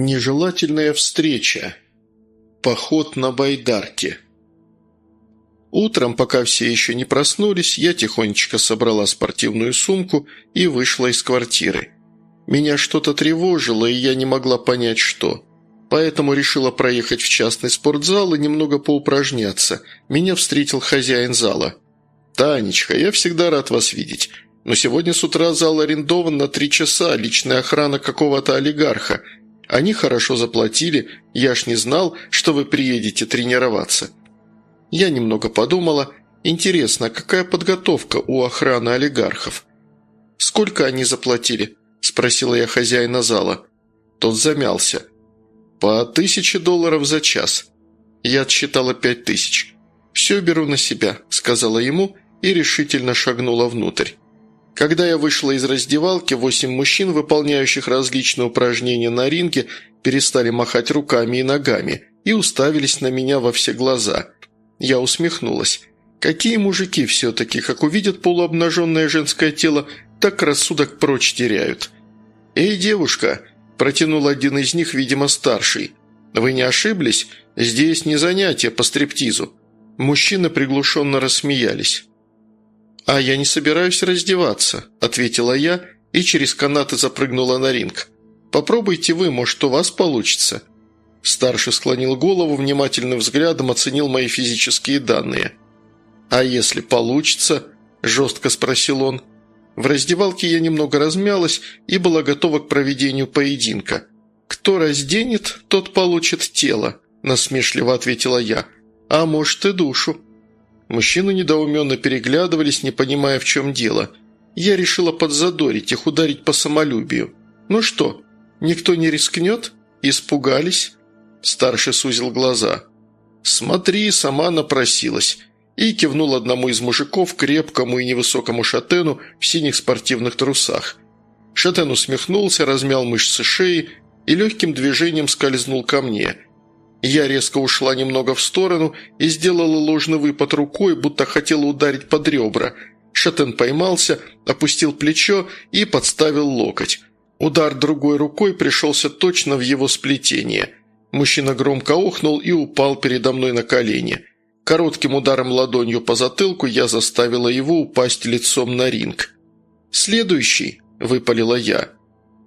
Нежелательная встреча. Поход на байдарке. Утром, пока все еще не проснулись, я тихонечко собрала спортивную сумку и вышла из квартиры. Меня что-то тревожило, и я не могла понять, что. Поэтому решила проехать в частный спортзал и немного поупражняться. Меня встретил хозяин зала. «Танечка, я всегда рад вас видеть. Но сегодня с утра зал арендован на три часа, личная охрана какого-то олигарха – они хорошо заплатили, я ж не знал, что вы приедете тренироваться». Я немного подумала, интересно, какая подготовка у охраны олигархов? «Сколько они заплатили?» – спросила я хозяина зала. Тот замялся. «По тысяче долларов за час». Я отсчитала пять тысяч. «Все беру на себя», – сказала ему и решительно шагнула внутрь. Когда я вышла из раздевалки, восемь мужчин, выполняющих различные упражнения на ринге, перестали махать руками и ногами и уставились на меня во все глаза. Я усмехнулась. Какие мужики все-таки, как увидят полуобнаженное женское тело, так рассудок прочь теряют. «Эй, девушка!» – протянул один из них, видимо, старший. «Вы не ошиблись? Здесь не занятие по стриптизу». Мужчины приглушенно рассмеялись. «А я не собираюсь раздеваться», – ответила я и через канаты запрыгнула на ринг. «Попробуйте вы, может, у вас получится». Старший склонил голову, внимательным взглядом оценил мои физические данные. «А если получится?» – жестко спросил он. В раздевалке я немного размялась и была готова к проведению поединка. «Кто разденет, тот получит тело», – насмешливо ответила я. «А может и душу». Мужчины недоуменно переглядывались, не понимая, в чем дело. Я решила подзадорить их, ударить по самолюбию. «Ну что, никто не рискнет? Испугались?» Старший сузил глаза. «Смотри, сама напросилась» и кивнул одному из мужиков, крепкому и невысокому шатену в синих спортивных трусах. Шатен усмехнулся, размял мышцы шеи и легким движением скользнул ко мне – я резко ушла немного в сторону и сделала ложный выпад рукой, будто хотела ударить под ребра. Шатен поймался, опустил плечо и подставил локоть. Удар другой рукой пришелся точно в его сплетение. Мужчина громко охнул и упал передо мной на колени. Коротким ударом ладонью по затылку я заставила его упасть лицом на ринг. «Следующий», – выпалила я.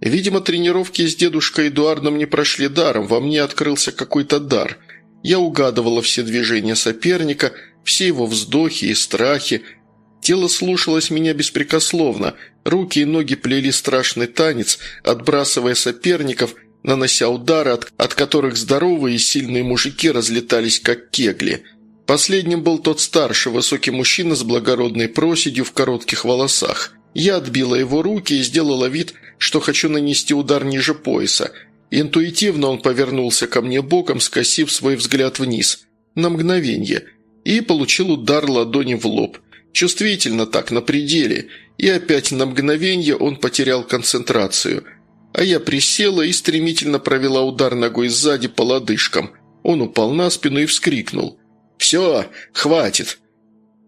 Видимо, тренировки с дедушкой Эдуардом не прошли даром, во мне открылся какой-то дар. Я угадывала все движения соперника, все его вздохи и страхи. Тело слушалось меня беспрекословно, руки и ноги плели страшный танец, отбрасывая соперников, нанося удары, от, от которых здоровые и сильные мужики разлетались как кегли. Последним был тот старший, высокий мужчина с благородной проседью в коротких волосах. Я отбила его руки и сделала вид, что хочу нанести удар ниже пояса. Интуитивно он повернулся ко мне боком, скосив свой взгляд вниз. На мгновение. И получил удар ладони в лоб. Чувствительно так, на пределе. И опять на мгновение он потерял концентрацию. А я присела и стремительно провела удар ногой сзади по лодыжкам. Он упал на спину и вскрикнул. «Все, хватит!»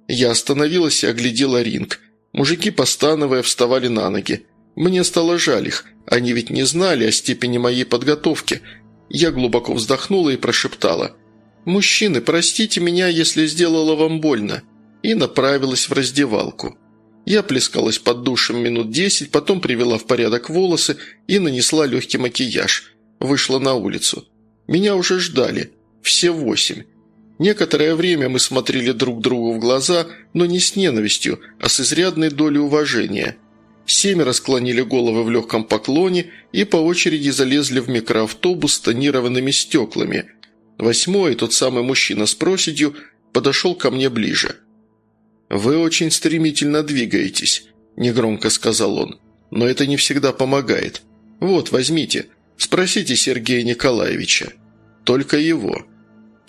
Я остановилась и оглядела ринг. Мужики, постановая, вставали на ноги. Мне стало жаль их, они ведь не знали о степени моей подготовки. Я глубоко вздохнула и прошептала «Мужчины, простите меня, если сделала вам больно», и направилась в раздевалку. Я плескалась под душем минут десять, потом привела в порядок волосы и нанесла легкий макияж. Вышла на улицу. Меня уже ждали. Все восемь. Некоторое время мы смотрели друг другу в глаза, но не с ненавистью, а с изрядной долей уважения – Семеро склонили головы в легком поклоне и по очереди залезли в микроавтобус с тонированными стеклами. Восьмой, тот самый мужчина с проседью, подошел ко мне ближе. «Вы очень стремительно двигаетесь», – негромко сказал он. «Но это не всегда помогает. Вот, возьмите, спросите Сергея Николаевича. Только его».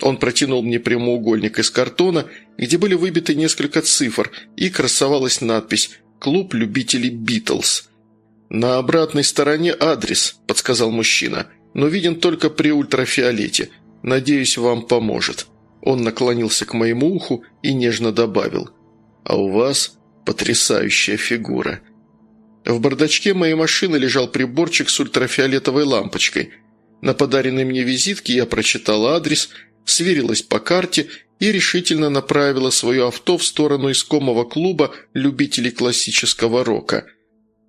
Он протянул мне прямоугольник из картона, где были выбиты несколько цифр, и красовалась надпись Клуб любителей Битлз. «На обратной стороне адрес», – подсказал мужчина, – «но виден только при ультрафиолете. Надеюсь, вам поможет». Он наклонился к моему уху и нежно добавил. «А у вас потрясающая фигура». В бардачке моей машины лежал приборчик с ультрафиолетовой лампочкой. На подаренной мне визитке я прочитала адрес, сверилась по карте и решительно направила свое авто в сторону искомого клуба любителей классического рока.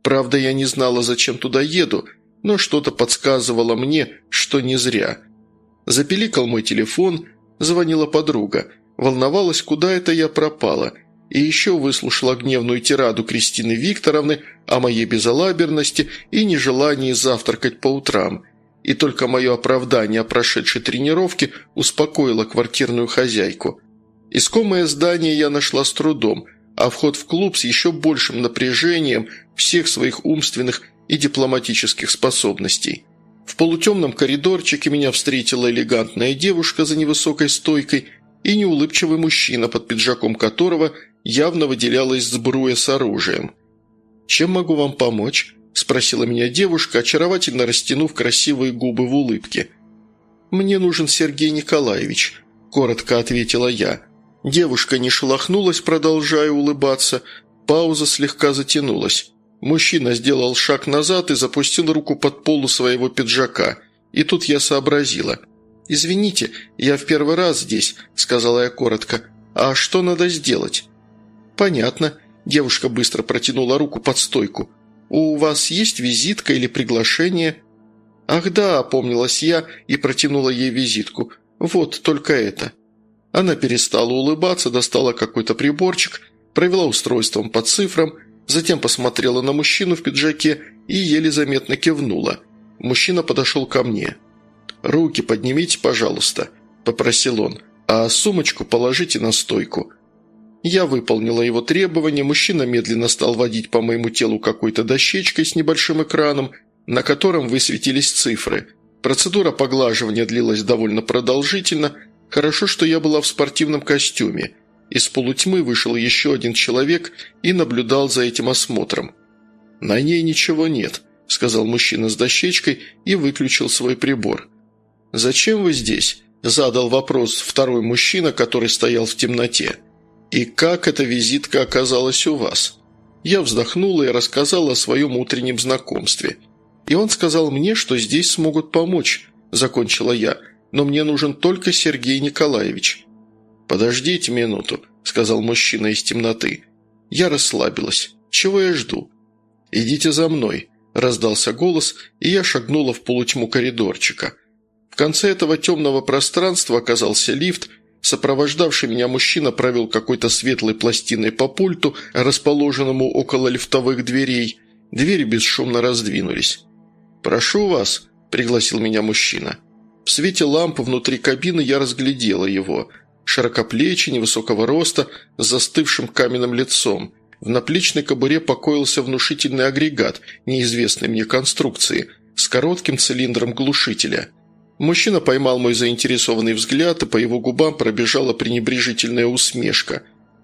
Правда, я не знала, зачем туда еду, но что-то подсказывало мне, что не зря. Запеликал мой телефон, звонила подруга, волновалась, куда это я пропала – и еще выслушала гневную тираду Кристины Викторовны о моей безалаберности и нежелании завтракать по утрам. И только мое оправдание о прошедшей тренировке успокоило квартирную хозяйку. Искомое здание я нашла с трудом, а вход в клуб с еще большим напряжением всех своих умственных и дипломатических способностей. В полутемном коридорчике меня встретила элегантная девушка за невысокой стойкой и неулыбчивый мужчина, под пиджаком которого явно выделялась сбруя с оружием. «Чем могу вам помочь?» – спросила меня девушка, очаровательно растянув красивые губы в улыбке. «Мне нужен Сергей Николаевич», – коротко ответила я. Девушка не шелохнулась, продолжая улыбаться. Пауза слегка затянулась. Мужчина сделал шаг назад и запустил руку под полу своего пиджака. И тут я сообразила. «Извините, я в первый раз здесь», – сказала я коротко. «А что надо сделать?» «Понятно». Девушка быстро протянула руку под стойку. «У вас есть визитка или приглашение?» «Ах да», – опомнилась я и протянула ей визитку. «Вот только это». Она перестала улыбаться, достала какой-то приборчик, провела устройством по цифрам, затем посмотрела на мужчину в пиджаке и еле заметно кивнула. Мужчина подошел ко мне. «Руки поднимите, пожалуйста», – попросил он, – «а сумочку положите на стойку». Я выполнила его требования, мужчина медленно стал водить по моему телу какой-то дощечкой с небольшим экраном, на котором высветились цифры. Процедура поглаживания длилась довольно продолжительно, хорошо, что я была в спортивном костюме. Из полутьмы вышел еще один человек и наблюдал за этим осмотром. «На ней ничего нет», – сказал мужчина с дощечкой и выключил свой прибор. «Зачем вы здесь?» – задал вопрос второй мужчина, который стоял в темноте. «И как эта визитка оказалась у вас?» Я вздохнула и рассказала о своем утреннем знакомстве. «И он сказал мне, что здесь смогут помочь», – закончила я, «но мне нужен только Сергей Николаевич». «Подождите минуту», – сказал мужчина из темноты. Я расслабилась. «Чего я жду?» «Идите за мной», – раздался голос, и я шагнула в полутьму коридорчика. В конце этого темного пространства оказался лифт – Сопровождавший меня мужчина провел какой-то светлой пластиной по пульту, расположенному около лифтовых дверей. Двери бесшумно раздвинулись. «Прошу вас», – пригласил меня мужчина. В свете лампы внутри кабины я разглядела его. Широкоплечий, невысокого роста, с застывшим каменным лицом. В наплечной кобуре покоился внушительный агрегат неизвестной мне конструкции с коротким цилиндром глушителя – Мужчина поймал мой заинтересованный взгляд, и по его губам пробежала пренебрежительная усмешка.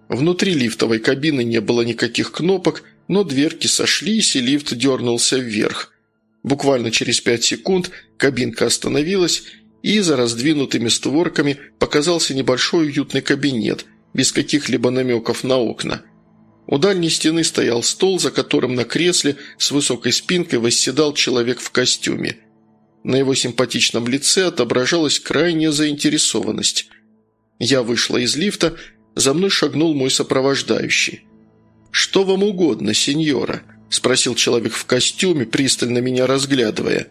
Внутри лифтовой кабины не было никаких кнопок, но дверки сошлись, и лифт дернулся вверх. Буквально через пять секунд кабинка остановилась, и за раздвинутыми створками показался небольшой уютный кабинет, без каких-либо намеков на окна. У дальней стены стоял стол, за которым на кресле с высокой спинкой восседал человек в костюме – на его симпатичном лице отображалась крайняя заинтересованность. Я вышла из лифта, за мной шагнул мой сопровождающий. «Что вам угодно, сеньора?» – спросил человек в костюме, пристально меня разглядывая.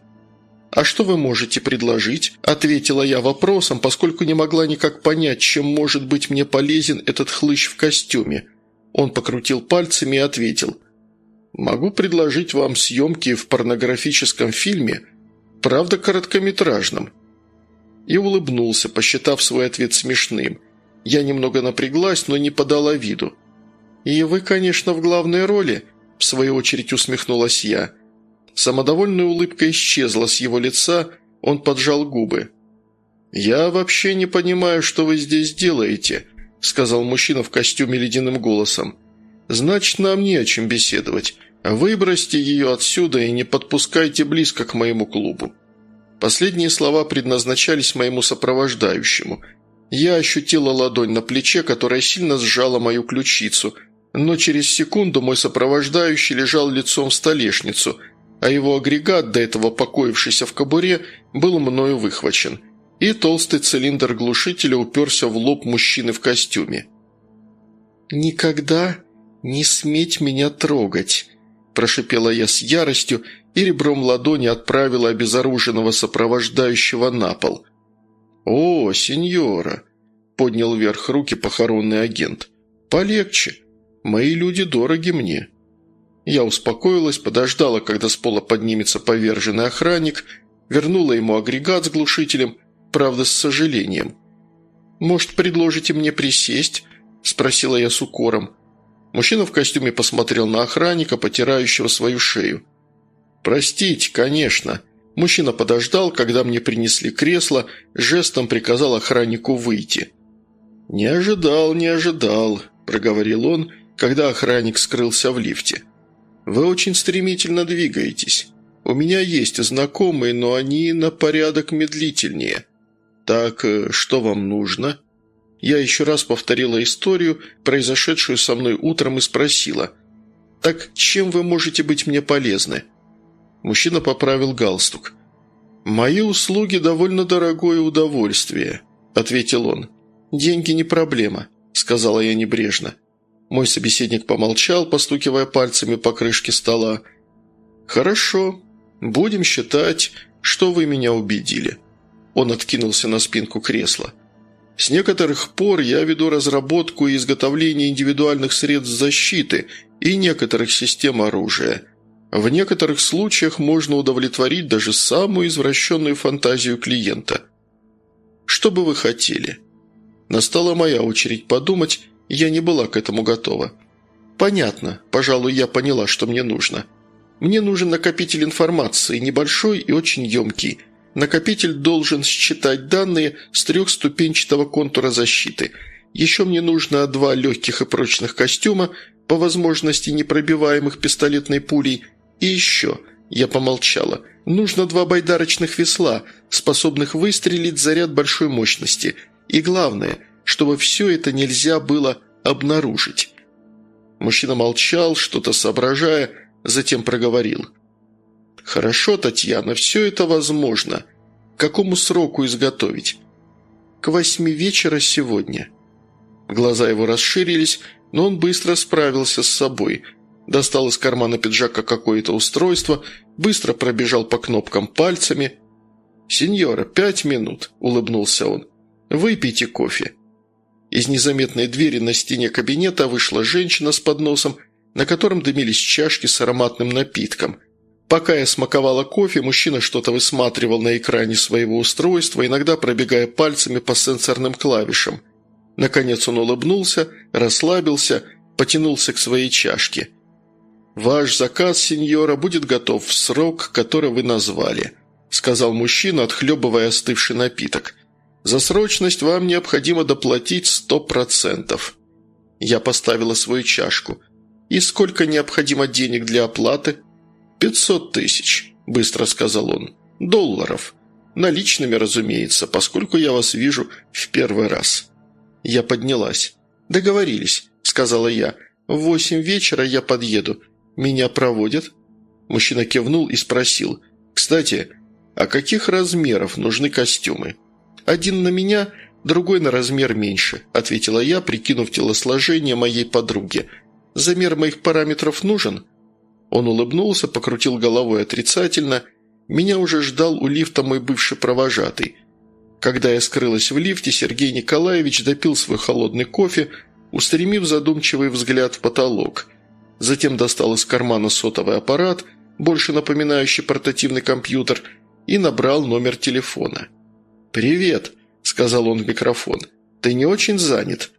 «А что вы можете предложить?» – ответила я вопросом, поскольку не могла никак понять, чем может быть мне полезен этот хлыщ в костюме. Он покрутил пальцами и ответил. «Могу предложить вам съемки в порнографическом фильме – правда короткометражном». И улыбнулся, посчитав свой ответ смешным. Я немного напряглась, но не подала виду. «И вы, конечно, в главной роли», – в свою очередь усмехнулась я. Самодовольная улыбка исчезла с его лица, он поджал губы. «Я вообще не понимаю, что вы здесь делаете», – сказал мужчина в костюме ледяным голосом. «Значит, нам не о чем беседовать. «Выбросьте ее отсюда и не подпускайте близко к моему клубу». Последние слова предназначались моему сопровождающему. Я ощутила ладонь на плече, которая сильно сжала мою ключицу, но через секунду мой сопровождающий лежал лицом в столешницу, а его агрегат, до этого покоившийся в кобуре, был мною выхвачен, и толстый цилиндр глушителя уперся в лоб мужчины в костюме. «Никогда не сметь меня трогать», – прошипела я с яростью и ребром ладони отправила обезоруженного сопровождающего на пол. «О, сеньора!» – поднял вверх руки похоронный агент. «Полегче. Мои люди дороги мне». Я успокоилась, подождала, когда с пола поднимется поверженный охранник, вернула ему агрегат с глушителем, правда, с сожалением. «Может, предложите мне присесть?» – спросила я с укором. Мужчина в костюме посмотрел на охранника, потирающего свою шею. «Простите, конечно». Мужчина подождал, когда мне принесли кресло, жестом приказал охраннику выйти. «Не ожидал, не ожидал», – проговорил он, когда охранник скрылся в лифте. «Вы очень стремительно двигаетесь. У меня есть знакомые, но они на порядок медлительнее. Так, э, что вам нужно?» Я еще раз повторила историю, произошедшую со мной утром, и спросила. «Так чем вы можете быть мне полезны?» Мужчина поправил галстук. «Мои услуги довольно дорогое удовольствие», – ответил он. «Деньги не проблема», – сказала я небрежно. Мой собеседник помолчал, постукивая пальцами по крышке стола. «Хорошо. Будем считать, что вы меня убедили». Он откинулся на спинку кресла. С некоторых пор я веду разработку и изготовление индивидуальных средств защиты и некоторых систем оружия. В некоторых случаях можно удовлетворить даже самую извращенную фантазию клиента. Что бы вы хотели? Настала моя очередь подумать, я не была к этому готова. Понятно, пожалуй, я поняла, что мне нужно. Мне нужен накопитель информации, небольшой и очень емкий – Накопитель должен считать данные с трехступенчатого контура защиты. Еще мне нужно два легких и прочных костюма, по возможности непробиваемых пистолетной пулей. И еще, я помолчала, нужно два байдарочных весла, способных выстрелить заряд большой мощности. И главное, чтобы все это нельзя было обнаружить. Мужчина молчал, что-то соображая, затем проговорил – «Хорошо, Татьяна, все это возможно. К какому сроку изготовить?» «К восьми вечера сегодня». Глаза его расширились, но он быстро справился с собой. Достал из кармана пиджака какое-то устройство, быстро пробежал по кнопкам пальцами. «Сеньора, пять минут», – улыбнулся он. «Выпейте кофе». Из незаметной двери на стене кабинета вышла женщина с подносом, на котором дымились чашки с ароматным напитком – Пока я смаковала кофе, мужчина что-то высматривал на экране своего устройства, иногда пробегая пальцами по сенсорным клавишам. Наконец он улыбнулся, расслабился, потянулся к своей чашке. «Ваш заказ, сеньора, будет готов в срок, который вы назвали», сказал мужчина, отхлебывая остывший напиток. «За срочность вам необходимо доплатить сто процентов». Я поставила свою чашку. «И сколько необходимо денег для оплаты?» «Пятьсот тысяч», – быстро сказал он. «Долларов. Наличными, разумеется, поскольку я вас вижу в первый раз». Я поднялась. «Договорились», – сказала я. «В восемь вечера я подъеду. Меня проводят?» Мужчина кивнул и спросил. «Кстати, а каких размеров нужны костюмы?» «Один на меня, другой на размер меньше», – ответила я, прикинув телосложение моей подруги. «Замер моих параметров нужен?» Он улыбнулся, покрутил головой отрицательно. Меня уже ждал у лифта мой бывший провожатый. Когда я скрылась в лифте, Сергей Николаевич допил свой холодный кофе, устремив задумчивый взгляд в потолок. Затем достал из кармана сотовый аппарат, больше напоминающий портативный компьютер, и набрал номер телефона. «Привет», – сказал он в микрофон. «Ты не очень занят?»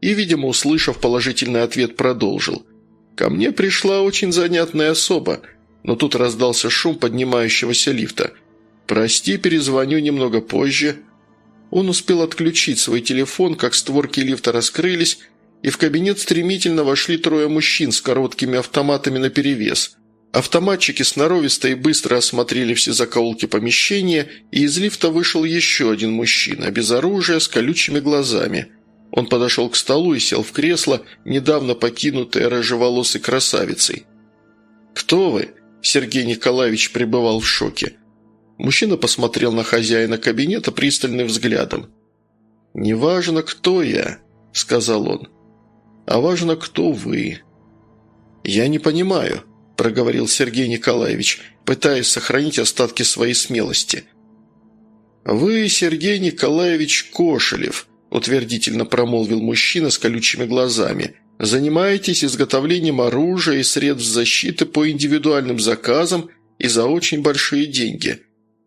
И, видимо, услышав положительный ответ, продолжил – Ко мне пришла очень занятная особа, но тут раздался шум поднимающегося лифта. «Прости, перезвоню немного позже». Он успел отключить свой телефон, как створки лифта раскрылись, и в кабинет стремительно вошли трое мужчин с короткими автоматами наперевес. Автоматчики сноровисто и быстро осмотрели все закоулки помещения, и из лифта вышел еще один мужчина, без оружия, с колючими глазами – он подошел к столу и сел в кресло, недавно покинутое рыжеволосой красавицей. «Кто вы?» – Сергей Николаевич пребывал в шоке. Мужчина посмотрел на хозяина кабинета пристальным взглядом. «Неважно, кто я», — сказал он, — «а важно, кто вы». «Я не понимаю», – проговорил Сергей Николаевич, пытаясь сохранить остатки своей смелости. «Вы, Сергей Николаевич Кошелев», – утвердительно промолвил мужчина с колючими глазами, – «занимаетесь изготовлением оружия и средств защиты по индивидуальным заказам и за очень большие деньги.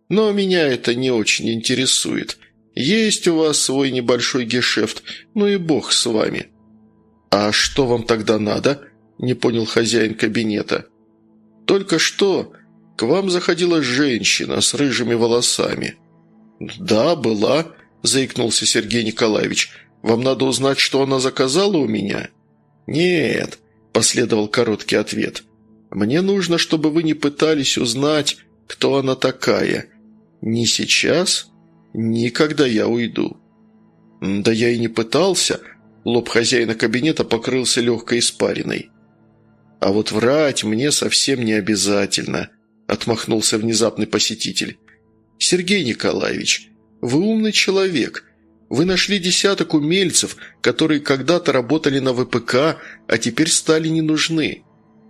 Но меня это не очень интересует. Есть у вас свой небольшой гешефт, ну и бог с вами». «А что вам тогда надо?» – не понял хозяин кабинета. «Только что к вам заходила женщина с рыжими волосами». «Да, была», – заикнулся Сергей Николаевич. «Вам надо узнать, что она заказала у меня?» «Нет», – последовал короткий ответ. «Мне нужно, чтобы вы не пытались узнать, кто она такая. Ни сейчас, ни когда я уйду». «Да я и не пытался», – лоб хозяина кабинета покрылся легкой испариной. «А вот врать мне совсем не обязательно», – отмахнулся внезапный посетитель. «Сергей Николаевич, вы умный человек. Вы нашли десяток умельцев, которые когда-то работали на ВПК, а теперь стали не нужны.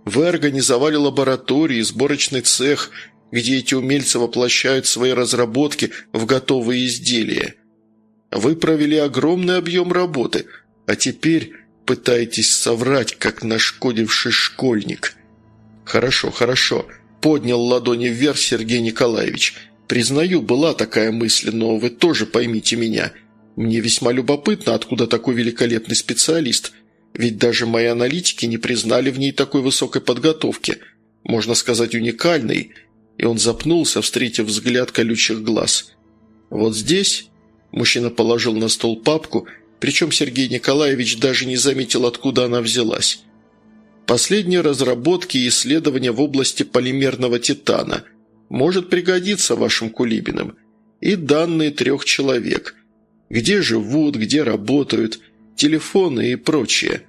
Вы организовали лаборатории, сборочный цех, где эти умельцы воплощают свои разработки в готовые изделия. Вы провели огромный объем работы, а теперь пытаетесь соврать, как нашкодивший школьник». «Хорошо, хорошо», – поднял ладони вверх Сергей Николаевич. «Признаю, была такая мысль, но вы тоже поймите меня. Мне весьма любопытно, откуда такой великолепный специалист, ведь даже мои аналитики не признали в ней такой высокой подготовки, можно сказать, уникальной». И он запнулся, встретив взгляд колючих глаз. «Вот здесь...» – мужчина положил на стол папку – причем Сергей Николаевич даже не заметил, откуда она взялась. Последние разработки и исследования в области полимерного титана может пригодиться вашим кулибинам. И данные трех человек. Где живут, где работают, телефоны и прочее.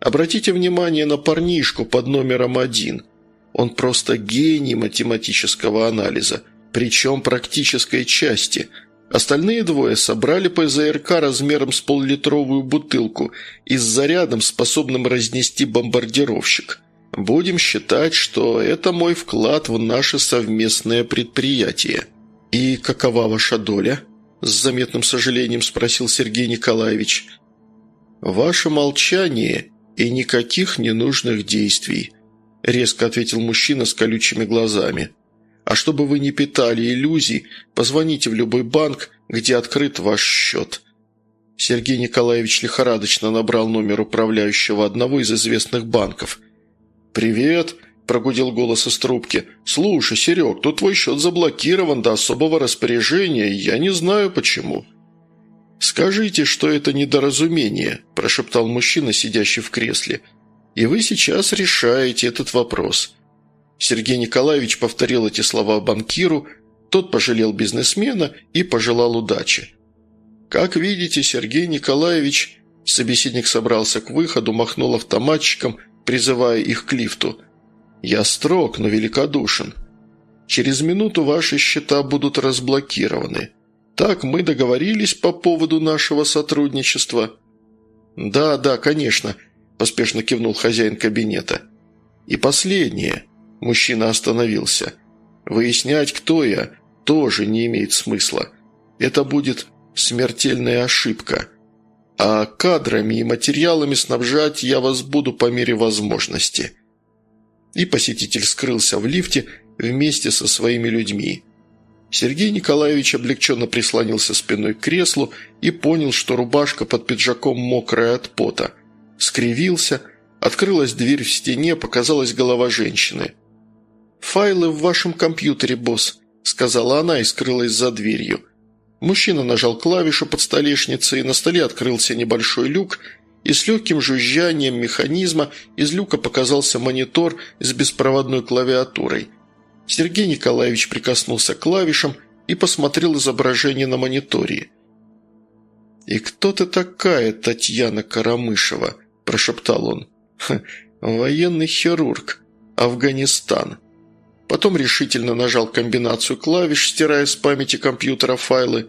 Обратите внимание на парнишку под номером один. Он просто гений математического анализа, причем практической части – Остальные двое собрали ПЗРК размером с поллитровую бутылку и с зарядом, способным разнести бомбардировщик. Будем считать, что это мой вклад в наше совместное предприятие. «И какова ваша доля?» – с заметным сожалением спросил Сергей Николаевич. «Ваше молчание и никаких ненужных действий», – резко ответил мужчина с колючими глазами. А чтобы вы не питали иллюзий, позвоните в любой банк, где открыт ваш счет». Сергей Николаевич лихорадочно набрал номер управляющего одного из известных банков. «Привет», – прогудел голос из трубки. «Слушай, Серег, тут твой счет заблокирован до особого распоряжения, я не знаю почему». «Скажите, что это недоразумение», – прошептал мужчина, сидящий в кресле. «И вы сейчас решаете этот вопрос. Сергей Николаевич повторил эти слова банкиру, тот пожалел бизнесмена и пожелал удачи. «Как видите, Сергей Николаевич...» Собеседник собрался к выходу, махнул автоматчиком, призывая их к лифту. «Я строг, но великодушен. Через минуту ваши счета будут разблокированы. Так мы договорились по поводу нашего сотрудничества». «Да, да, конечно», – поспешно кивнул хозяин кабинета. «И последнее. Мужчина остановился. «Выяснять, кто я, тоже не имеет смысла. Это будет смертельная ошибка. А кадрами и материалами снабжать я вас буду по мере возможности». И посетитель скрылся в лифте вместе со своими людьми. Сергей Николаевич облегченно прислонился спиной к креслу и понял, что рубашка под пиджаком мокрая от пота. Скривился, открылась дверь в стене, показалась голова женщины – «Файлы в вашем компьютере, босс», – сказала она и скрылась за дверью. Мужчина нажал клавишу под столешницей, на столе открылся небольшой люк, и с легким жужжанием механизма из люка показался монитор с беспроводной клавиатурой. Сергей Николаевич прикоснулся к клавишам и посмотрел изображение на мониторе. «И кто ты такая, Татьяна Карамышева?» – прошептал он. «Военный хирург. Афганистан». Потом решительно нажал комбинацию клавиш, стирая с памяти компьютера файлы.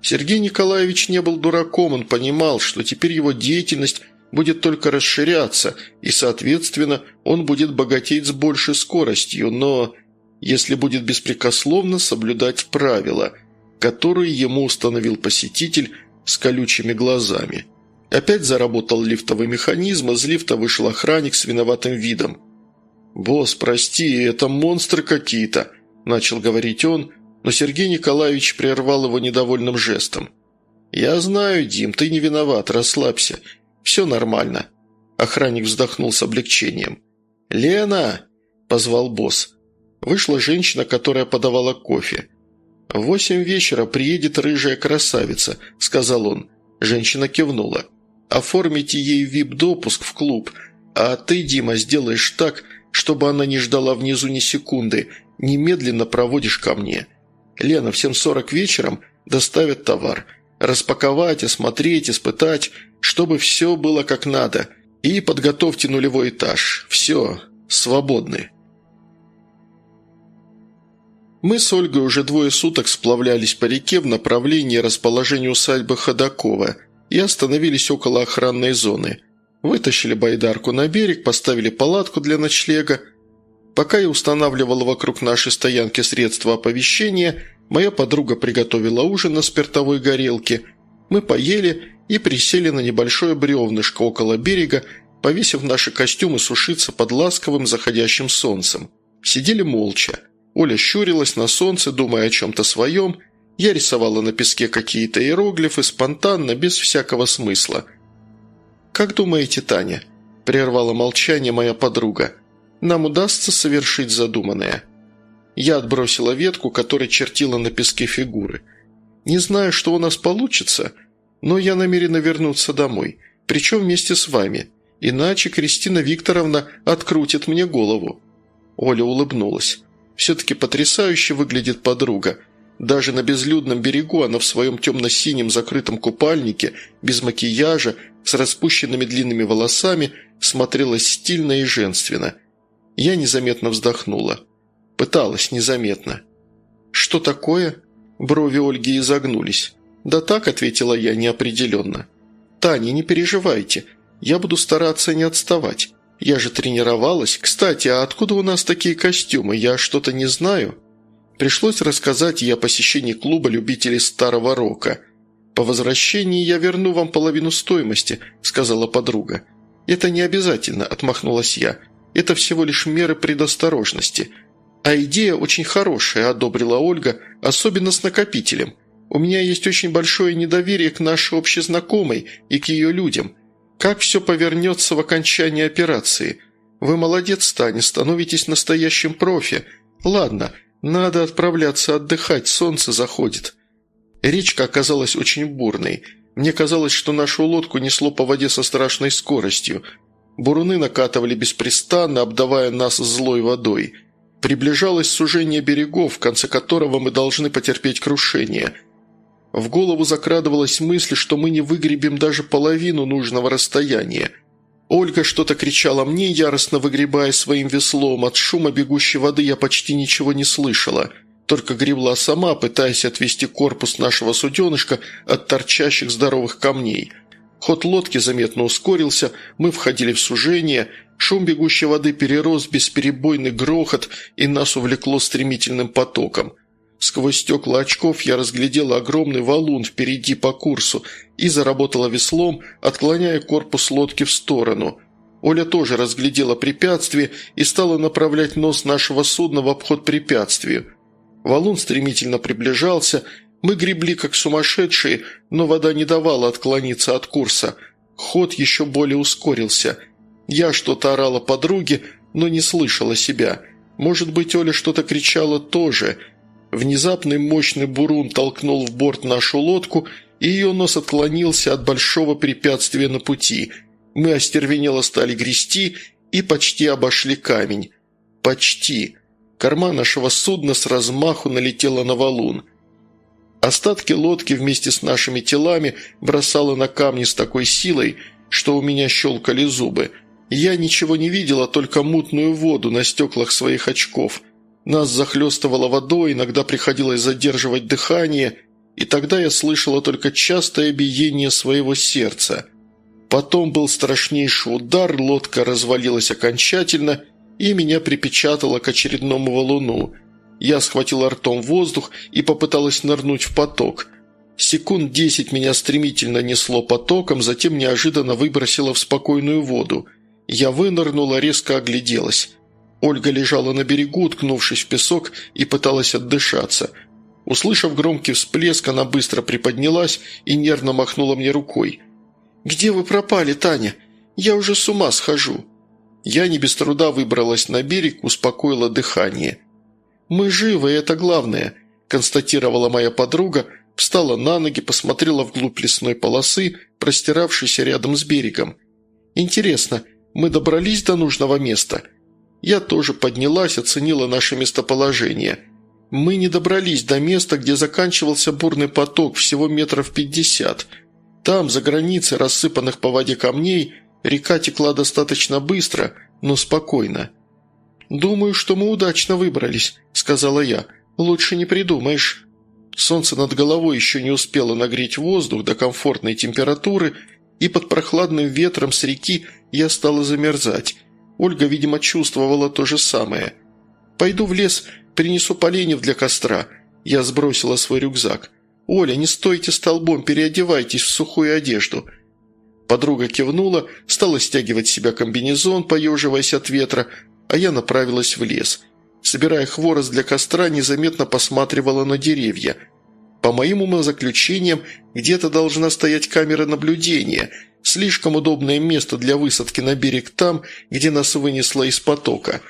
Сергей Николаевич не был дураком, он понимал, что теперь его деятельность будет только расширяться, и, соответственно, он будет богатеть с большей скоростью, но если будет беспрекословно соблюдать правила, которые ему установил посетитель с колючими глазами. Опять заработал лифтовый механизм, из лифта вышел охранник с виноватым видом. «Босс, прости, это монстры какие-то», – начал говорить он, но Сергей Николаевич прервал его недовольным жестом. «Я знаю, Дим, ты не виноват, расслабься. Все нормально». Охранник вздохнул с облегчением. «Лена!» – позвал босс. Вышла женщина, которая подавала кофе. «В восемь вечера приедет рыжая красавица», – сказал он. Женщина кивнула. «Оформите ей вип-допуск в клуб, а ты, Дима, сделаешь так, чтобы она не ждала внизу ни секунды, немедленно проводишь ко мне. Лена, в 7.40 вечером доставят товар. Распаковать, осмотреть, испытать, чтобы все было как надо. И подготовьте нулевой этаж. Все, свободны». Мы с Ольгой уже двое суток сплавлялись по реке в направлении расположения усадьбы Ходакова и остановились около охранной зоны. Вытащили байдарку на берег, поставили палатку для ночлега. Пока я устанавливал вокруг нашей стоянки средства оповещения, моя подруга приготовила ужин на спиртовой горелке. Мы поели и присели на небольшое бревнышко около берега, повесив наши костюмы сушиться под ласковым заходящим солнцем. Сидели молча. Оля щурилась на солнце, думая о чем-то своем. Я рисовала на песке какие-то иероглифы, спонтанно, без всякого смысла. «Как думаете, Таня?» – прервала молчание моя подруга. «Нам удастся совершить задуманное». Я отбросила ветку, которая чертила на песке фигуры. «Не знаю, что у нас получится, но я намерена вернуться домой, причем вместе с вами, иначе Кристина Викторовна открутит мне голову». Оля улыбнулась. Все-таки потрясающе выглядит подруга. Даже на безлюдном берегу она в своем темно-синем закрытом купальнике, без макияжа, с распущенными длинными волосами, смотрелась стильно и женственно. Я незаметно вздохнула. Пыталась незаметно. «Что такое?» Брови Ольги изогнулись. «Да так», — ответила я неопределенно. «Таня, не переживайте. Я буду стараться не отставать. Я же тренировалась. Кстати, а откуда у нас такие костюмы? Я что-то не знаю». Пришлось рассказать ей о посещении клуба любителей старого рока. «По возвращении я верну вам половину стоимости», – сказала подруга. «Это не обязательно», – отмахнулась я. «Это всего лишь меры предосторожности». «А идея очень хорошая», – одобрила Ольга, – «особенно с накопителем. У меня есть очень большое недоверие к нашей общей знакомой и к ее людям. Как все повернется в окончании операции? Вы молодец, Таня, становитесь настоящим профи. Ладно, надо отправляться отдыхать, солнце заходит». Речка оказалась очень бурной. Мне казалось, что нашу лодку несло по воде со страшной скоростью. Буруны накатывали беспрестанно, обдавая нас злой водой. Приближалось сужение берегов, в конце которого мы должны потерпеть крушение – в голову закрадывалась мысль, что мы не выгребем даже половину нужного расстояния. Ольга что-то кричала мне, яростно выгребая своим веслом. От шума бегущей воды я почти ничего не слышала. Только гребла сама, пытаясь отвести корпус нашего суденышка от торчащих здоровых камней. Ход лодки заметно ускорился, мы входили в сужение, шум бегущей воды перерос бесперебойный грохот и нас увлекло стремительным потоком – Сквозь стекла очков я разглядела огромный валун впереди по курсу и заработала веслом, отклоняя корпус лодки в сторону. Оля тоже разглядела препятствие и стала направлять нос нашего судна в обход препятствию. Валун стремительно приближался, мы гребли как сумасшедшие, но вода не давала отклониться от курса. Ход еще более ускорился. Я что-то орала подруге, но не слышала себя. Может быть, Оля что-то кричала тоже – Внезапный мощный бурун толкнул в борт нашу лодку, и ее нос отклонился от большого препятствия на пути. Мы остервенело стали грести и почти обошли камень. Почти. Корма нашего судна с размаху налетела на валун. Остатки лодки вместе с нашими телами бросало на камни с такой силой, что у меня щелкали зубы. Я ничего не видела, только мутную воду на стеклах своих очков – Нас захлестывало водой, иногда приходилось задерживать дыхание, и тогда я слышала только частое биение своего сердца. Потом был страшнейший удар, лодка развалилась окончательно, и меня припечатало к очередному валуну. Я схватила ртом воздух и попыталась нырнуть в поток – Секунд десять меня стремительно несло потоком, затем неожиданно выбросило в спокойную воду. Я вынырнула, резко огляделась. Ольга лежала на берегу, уткнувшись в песок, и пыталась отдышаться. Услышав громкий всплеск, она быстро приподнялась и нервно махнула мне рукой. «Где вы пропали, Таня? Я уже с ума схожу». Я не без труда выбралась на берег, успокоила дыхание. «Мы живы, это главное», – констатировала моя подруга, Встала на ноги, посмотрела вглубь лесной полосы, простиравшейся рядом с берегом. «Интересно, мы добрались до нужного места?» Я тоже поднялась, оценила наше местоположение. Мы не добрались до места, где заканчивался бурный поток, всего метров пятьдесят. Там, за границей рассыпанных по воде камней, река текла достаточно быстро, но спокойно. «Думаю, что мы удачно выбрались», — сказала я. «Лучше не придумаешь». Солнце над головой еще не успело нагреть воздух до комфортной температуры, и под прохладным ветром с реки я стала замерзать. Ольга, видимо, чувствовала то же самое. «Пойду в лес, принесу поленьев для костра». Я сбросила свой рюкзак. «Оля, не стойте столбом, переодевайтесь в сухую одежду». Подруга кивнула, стала стягивать себя комбинезон, поеживаясь от ветра, а я направилась в лес – собирая хворост для костра, незаметно посматривала на деревья. По моим умозаключениям, где-то должна стоять камера наблюдения, слишком удобное место для высадки на берег там, где нас вынесло из потока.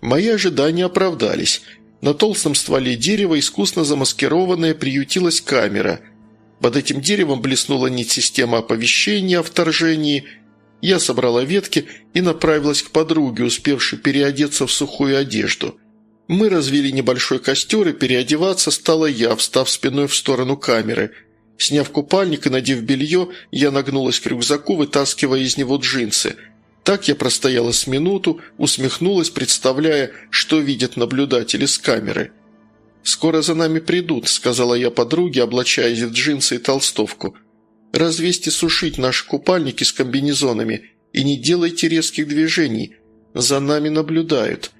Мои ожидания оправдались. На толстом стволе дерева, искусно замаскированная, приютилась камера. Под этим деревом блеснула нить системы оповещения о вторжении – я собрала ветки и направилась к подруге, успевшей переодеться в сухую одежду. Мы развели небольшой костер, и переодеваться стала я, встав спиной в сторону камеры. Сняв купальник и надев белье, я нагнулась к рюкзаку, вытаскивая из него джинсы. Так я простояла с минуту, усмехнулась, представляя, что видят наблюдатели с камеры. «Скоро за нами придут», — сказала я подруге, облачаясь в джинсы и толстовку – Развесьте сушить наши купальники с комбинезонами и не делайте резких движений. За нами наблюдают.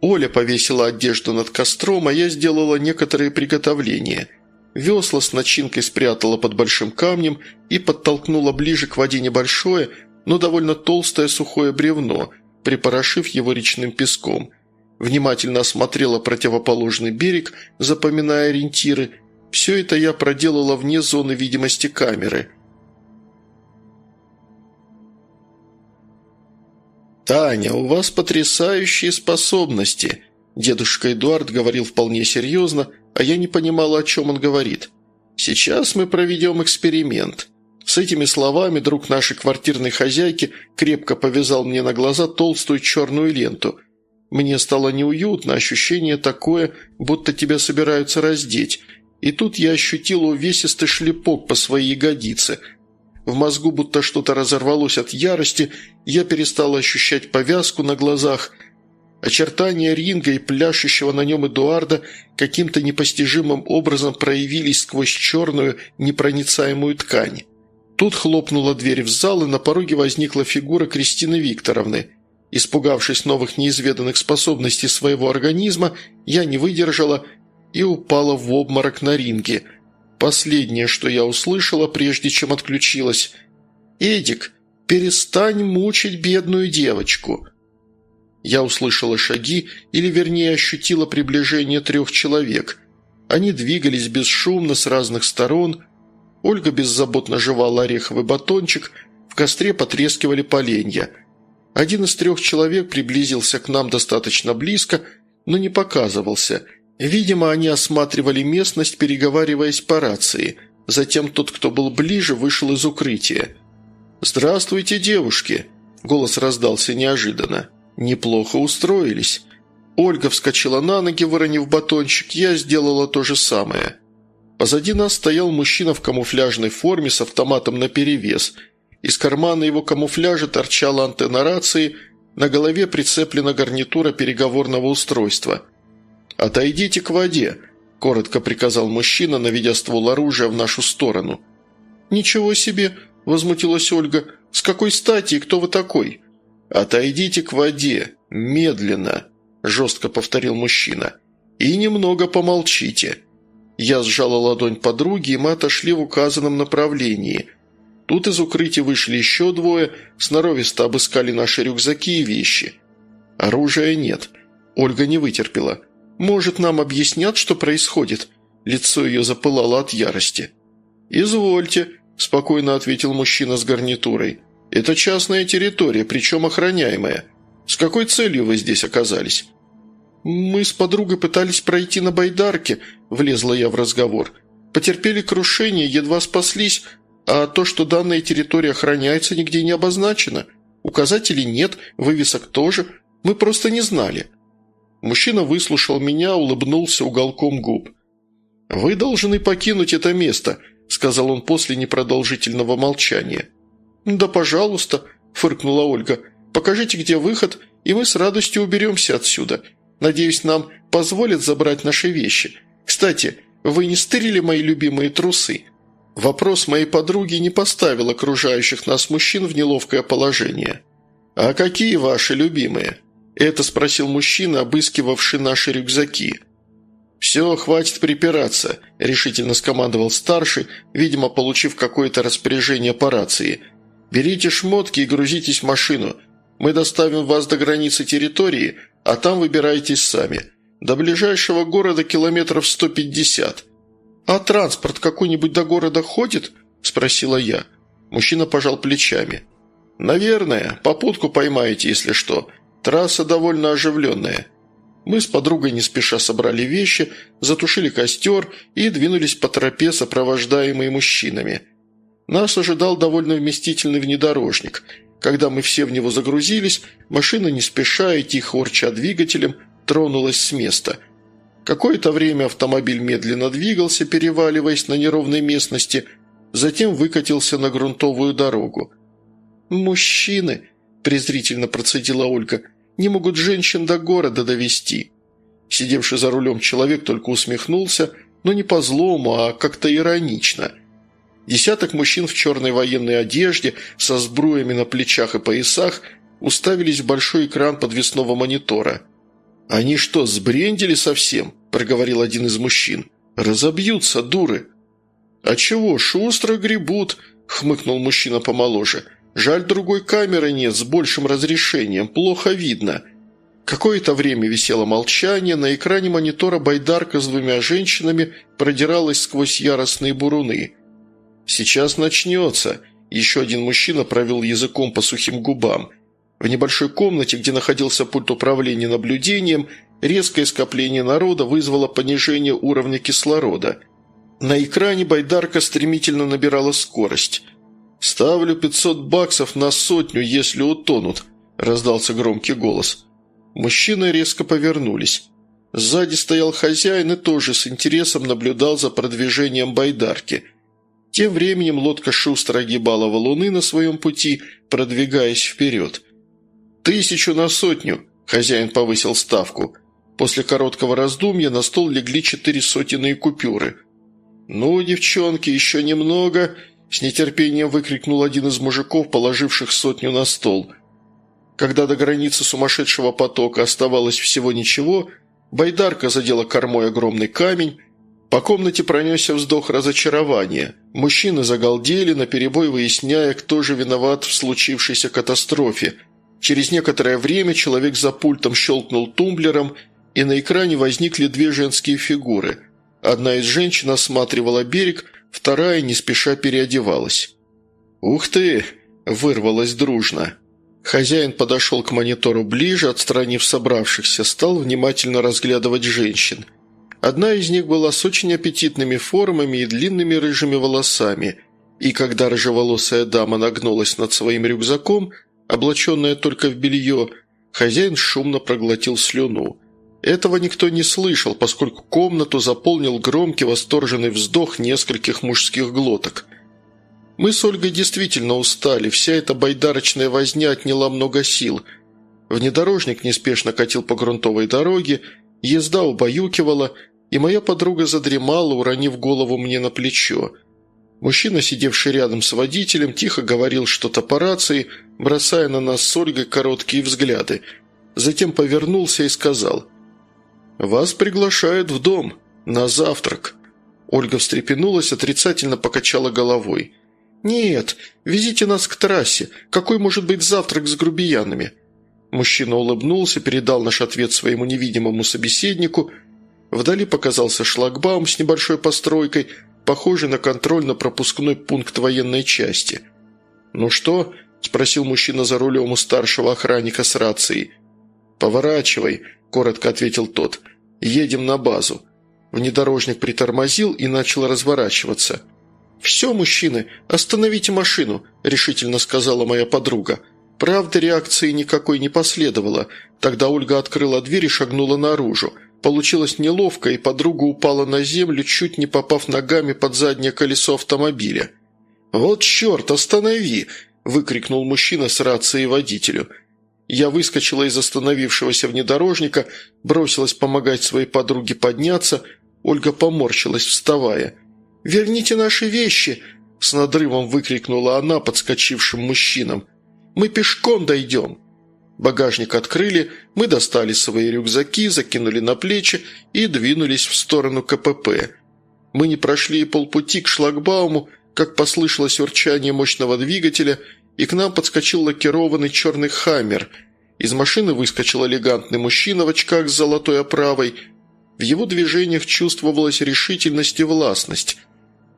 Оля повесила одежду над костром, а я сделала некоторые приготовления. Весла с начинкой спрятала под большим камнем и подтолкнула ближе к воде небольшое, но довольно толстое сухое бревно, припорошив его речным песком. Внимательно осмотрела противоположный берег, запоминая ориентиры. Все это я проделала вне зоны видимости камеры – «Таня, у вас потрясающие способности!» Дедушка Эдуард говорил вполне серьезно, а я не понимала, о чем он говорит. «Сейчас мы проведем эксперимент». С этими словами друг нашей квартирной хозяйки крепко повязал мне на глаза толстую черную ленту. Мне стало неуютно, ощущение такое, будто тебя собираются раздеть. И тут я ощутила увесистый шлепок по своей ягодице – в мозгу будто что-то разорвалось от ярости, я перестал ощущать повязку на глазах. Очертания ринга и пляшущего на нем Эдуарда каким-то непостижимым образом проявились сквозь черную непроницаемую ткань. Тут хлопнула дверь в зал, и на пороге возникла фигура Кристины Викторовны. Испугавшись новых неизведанных способностей своего организма, я не выдержала и упала в обморок на ринге – Последнее, что я услышала, прежде чем отключилась. «Эдик, перестань мучить бедную девочку!» Я услышала шаги, или вернее ощутила приближение трех человек. Они двигались бесшумно с разных сторон. Ольга беззаботно жевала ореховый батончик, в костре потрескивали поленья. Один из трех человек приблизился к нам достаточно близко, но не показывался – Видимо, они осматривали местность, переговариваясь по рации. Затем тот, кто был ближе, вышел из укрытия. «Здравствуйте, девушки!» – голос раздался неожиданно. «Неплохо устроились». Ольга вскочила на ноги, выронив батончик, я сделала то же самое. Позади нас стоял мужчина в камуфляжной форме с автоматом наперевес. Из кармана его камуфляжа торчала антенна рации, на голове прицеплена гарнитура переговорного устройства – «Отойдите к воде», – коротко приказал мужчина, наведя ствол оружия в нашу сторону. «Ничего себе!» – возмутилась Ольга. «С какой стати и кто вы такой?» «Отойдите к воде, медленно», – жестко повторил мужчина. «И немного помолчите». Я сжала ладонь подруги, и мы отошли в указанном направлении. Тут из укрытия вышли еще двое, сноровисто обыскали наши рюкзаки и вещи. Оружия нет. Ольга не вытерпела. «Может, нам объяснят, что происходит?» Лицо ее запылало от ярости. «Извольте», – спокойно ответил мужчина с гарнитурой. «Это частная территория, причем охраняемая. С какой целью вы здесь оказались?» «Мы с подругой пытались пройти на байдарке», – влезла я в разговор. «Потерпели крушение, едва спаслись, а то, что данная территория охраняется, нигде не обозначено. Указателей нет, вывесок тоже. Мы просто не знали». Мужчина выслушал меня, улыбнулся уголком губ. «Вы должны покинуть это место», – сказал он после непродолжительного молчания. «Да, пожалуйста», – фыркнула Ольга. «Покажите, где выход, и мы с радостью уберемся отсюда. Надеюсь, нам позволят забрать наши вещи. Кстати, вы не стырили мои любимые трусы?» Вопрос моей подруги не поставил окружающих нас мужчин в неловкое положение. «А какие ваши любимые?» – это спросил мужчина, обыскивавший наши рюкзаки. «Все, хватит припираться», – решительно скомандовал старший, видимо, получив какое-то распоряжение по рации. «Берите шмотки и грузитесь в машину. Мы доставим вас до границы территории, а там выбирайтесь сами. До ближайшего города километров 150. А транспорт какой-нибудь до города ходит?» – спросила я. Мужчина пожал плечами. «Наверное. Попутку поймаете, если что. Трасса довольно оживленная». Мы с подругой не спеша собрали вещи, затушили костер и двинулись по тропе, сопровождаемые мужчинами. Нас ожидал довольно вместительный внедорожник – когда мы все в него загрузились, машина не спеша и тихо урча двигателем тронулась с места. Какое-то время автомобиль медленно двигался, переваливаясь на неровной местности, затем выкатился на грунтовую дорогу. «Мужчины», – презрительно процедила Ольга, – «не могут женщин до города довести». Сидевший за рулем человек только усмехнулся, но не по злому, а как-то иронично – Десяток мужчин в черной военной одежде, со сбруями на плечах и поясах, уставились в большой экран подвесного монитора. «Они что, сбрендили совсем?» – проговорил один из мужчин. «Разобьются, дуры!» «А чего, шустро гребут!» – хмыкнул мужчина помоложе. «Жаль, другой камеры нет с большим разрешением, плохо видно». Какое-то время висело молчание, на экране монитора байдарка с двумя женщинами продиралась сквозь яростные буруны – «Сейчас начнется», – еще один мужчина провел языком по сухим губам. В небольшой комнате, где находился пульт управления наблюдением, резкое скопление народа вызвало понижение уровня кислорода. На экране байдарка стремительно набирала скорость. «Ставлю 500 баксов на сотню, если утонут», – раздался громкий голос. Мужчины резко повернулись. Сзади стоял хозяин и тоже с интересом наблюдал за продвижением байдарки – тем временем лодка шустро огибала валуны на своем пути, продвигаясь вперед. «Тысячу на сотню!» – хозяин повысил ставку. После короткого раздумья на стол легли четыре сотенные купюры. «Ну, девчонки, еще немного!» – с нетерпением выкрикнул один из мужиков, положивших сотню на стол. Когда до границы сумасшедшего потока оставалось всего ничего, байдарка задела кормой огромный камень, по комнате пронесся вздох разочарования. Мужчины загалдели, наперебой выясняя, кто же виноват в случившейся катастрофе. Через некоторое время человек за пультом щелкнул тумблером, и на экране возникли две женские фигуры. Одна из женщин осматривала берег, вторая не спеша переодевалась. «Ух ты!» – вырвалось дружно. Хозяин подошел к монитору ближе, отстранив собравшихся, стал внимательно разглядывать женщин – Одна из них была с очень аппетитными формами и длинными рыжими волосами, и когда рыжеволосая дама нагнулась над своим рюкзаком, облаченная только в белье, хозяин шумно проглотил слюну. Этого никто не слышал, поскольку комнату заполнил громкий восторженный вздох нескольких мужских глоток. Мы с Ольгой действительно устали, вся эта байдарочная возня отняла много сил. Внедорожник неспешно катил по грунтовой дороге, Езда убаюкивала, и моя подруга задремала, уронив голову мне на плечо. Мужчина, сидевший рядом с водителем, тихо говорил что-то по рации, бросая на нас с Ольгой короткие взгляды. Затем повернулся и сказал «Вас приглашают в дом, на завтрак». Ольга встрепенулась, отрицательно покачала головой. «Нет, везите нас к трассе. Какой может быть завтрак с грубиянами?» Мужчина улыбнулся, передал наш ответ своему невидимому собеседнику. Вдали показался шлагбаум с небольшой постройкой, похожий на контрольно-пропускной пункт военной части. «Ну что?» – спросил мужчина за рулем у старшего охранника с рацией. «Поворачивай», – коротко ответил тот. «Едем на базу». Внедорожник притормозил и начал разворачиваться. «Все, мужчины, остановите машину», – решительно сказала моя подруга. Правда, реакции никакой не последовало. Тогда Ольга открыла дверь и шагнула наружу. Получилось неловко, и подруга упала на землю, чуть не попав ногами под заднее колесо автомобиля. «Вот черт, останови!» – выкрикнул мужчина с рацией водителю. Я выскочила из остановившегося внедорожника, бросилась помогать своей подруге подняться. Ольга поморщилась, вставая. «Верните наши вещи!» – с надрывом выкрикнула она подскочившим мужчинам. «Мы пешком дойдем!» Багажник открыли, мы достали свои рюкзаки, закинули на плечи и двинулись в сторону КПП. Мы не прошли и полпути к шлагбауму, как послышалось урчание мощного двигателя, и к нам подскочил лакированный черный «Хаммер». Из машины выскочил элегантный мужчина в очках с золотой оправой. В его движениях чувствовалась решительность и властность.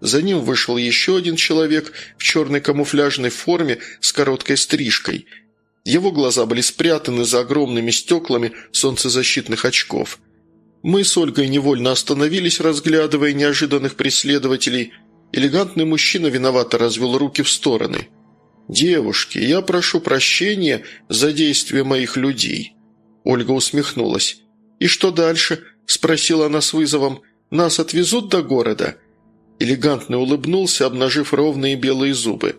За ним вышел еще один человек в черной камуфляжной форме с короткой стрижкой – его глаза были спрятаны за огромными стеклами солнцезащитных очков. Мы с Ольгой невольно остановились, разглядывая неожиданных преследователей. Элегантный мужчина виновато развел руки в стороны. «Девушки, я прошу прощения за действия моих людей». Ольга усмехнулась. «И что дальше?» – спросила она с вызовом. «Нас отвезут до города?» Элегантно улыбнулся, обнажив ровные белые зубы.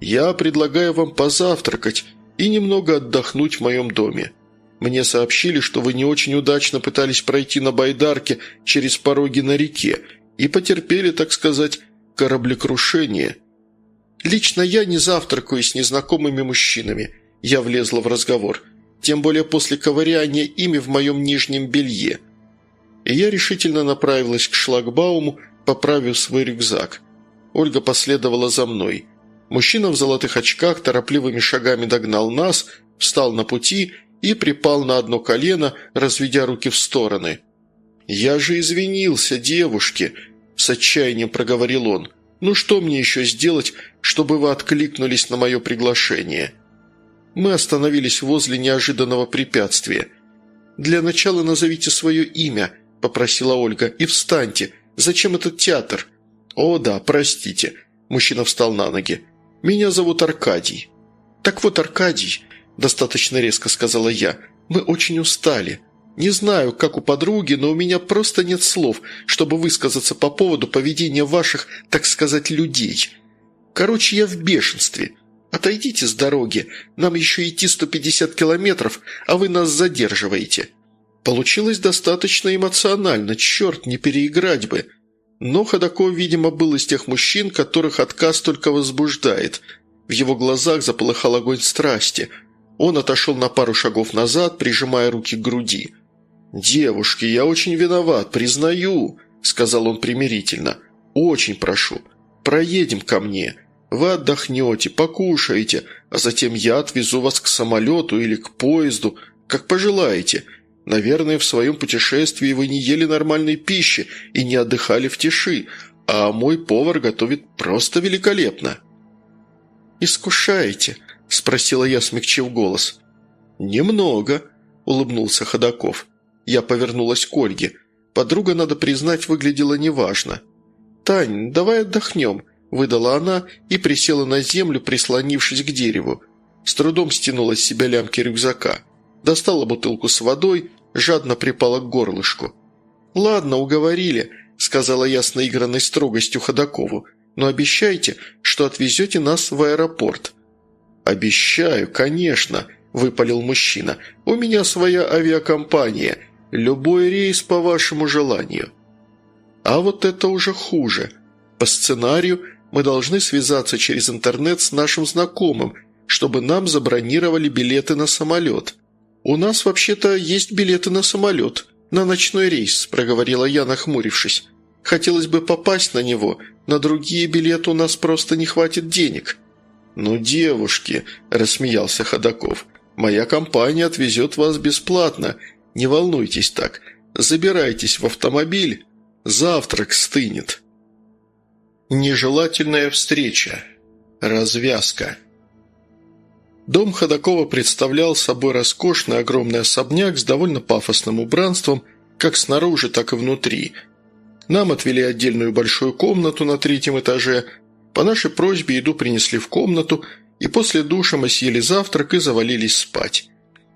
«Я предлагаю вам позавтракать и немного отдохнуть в моем доме. Мне сообщили, что вы не очень удачно пытались пройти на байдарке через пороги на реке и потерпели, так сказать, кораблекрушение. Лично я не завтракаю с незнакомыми мужчинами. Я влезла в разговор, тем более после ковыряния ими в моем нижнем белье. И я решительно направилась к шлагбауму, поправив свой рюкзак. Ольга последовала за мной – Мужчина в золотых очках торопливыми шагами догнал нас, встал на пути и припал на одно колено, разведя руки в стороны. «Я же извинился девушке», – с отчаянием проговорил он. «Ну что мне еще сделать, чтобы вы откликнулись на мое приглашение?» Мы остановились возле неожиданного препятствия. «Для начала назовите свое имя», – попросила Ольга, – «и встаньте. Зачем этот театр?» «О да, простите». Мужчина встал на ноги. Меня зовут Аркадий». «Так вот, Аркадий», – достаточно резко сказала я, – «мы очень устали. Не знаю, как у подруги, но у меня просто нет слов, чтобы высказаться по поводу поведения ваших, так сказать, людей. Короче, я в бешенстве. Отойдите с дороги, нам еще идти 150 километров, а вы нас задерживаете». Получилось достаточно эмоционально, черт, не переиграть бы. Но Ходаков, видимо, был из тех мужчин, которых отказ только возбуждает. В его глазах заполыхал огонь страсти. Он отошел на пару шагов назад, прижимая руки к груди. «Девушки, я очень виноват, признаю», – сказал он примирительно. «Очень прошу, проедем ко мне. Вы отдохнете, покушаете, а затем я отвезу вас к самолету или к поезду, как пожелаете. Наверное, в своем путешествии вы не ели нормальной пищи и не отдыхали в тиши, а мой повар готовит просто великолепно». «Искушаете?» – спросила я, смягчив голос. «Немного», – улыбнулся Ходаков. Я повернулась к Ольге. Подруга, надо признать, выглядела неважно. «Тань, давай отдохнем», – выдала она и присела на землю, прислонившись к дереву. С трудом стянула с себя лямки рюкзака – достала бутылку с водой, жадно припала к горлышку. «Ладно, уговорили», – сказала я с наигранной строгостью Ходакову, «но обещайте, что отвезете нас в аэропорт». «Обещаю, конечно», – выпалил мужчина. «У меня своя авиакомпания. Любой рейс по вашему желанию. А вот это уже хуже. По сценарию мы должны связаться через интернет с нашим знакомым, чтобы нам забронировали билеты на самолет. У нас вообще-то есть билеты на самолет, на ночной рейс», – проговорила я, нахмурившись. «Хотелось бы попасть на него, на другие билеты у нас просто не хватит денег». «Ну, девушки», – рассмеялся Ходаков, – «моя компания отвезет вас бесплатно. Не волнуйтесь так. Забирайтесь в автомобиль. Завтрак стынет». Нежелательная встреча. Развязка. Дом Ходакова представлял собой роскошный огромный особняк с довольно пафосным убранством, как снаружи, так и внутри. Нам отвели отдельную большую комнату на третьем этаже. По нашей просьбе еду принесли в комнату, и после душа мы съели завтрак и завалились спать.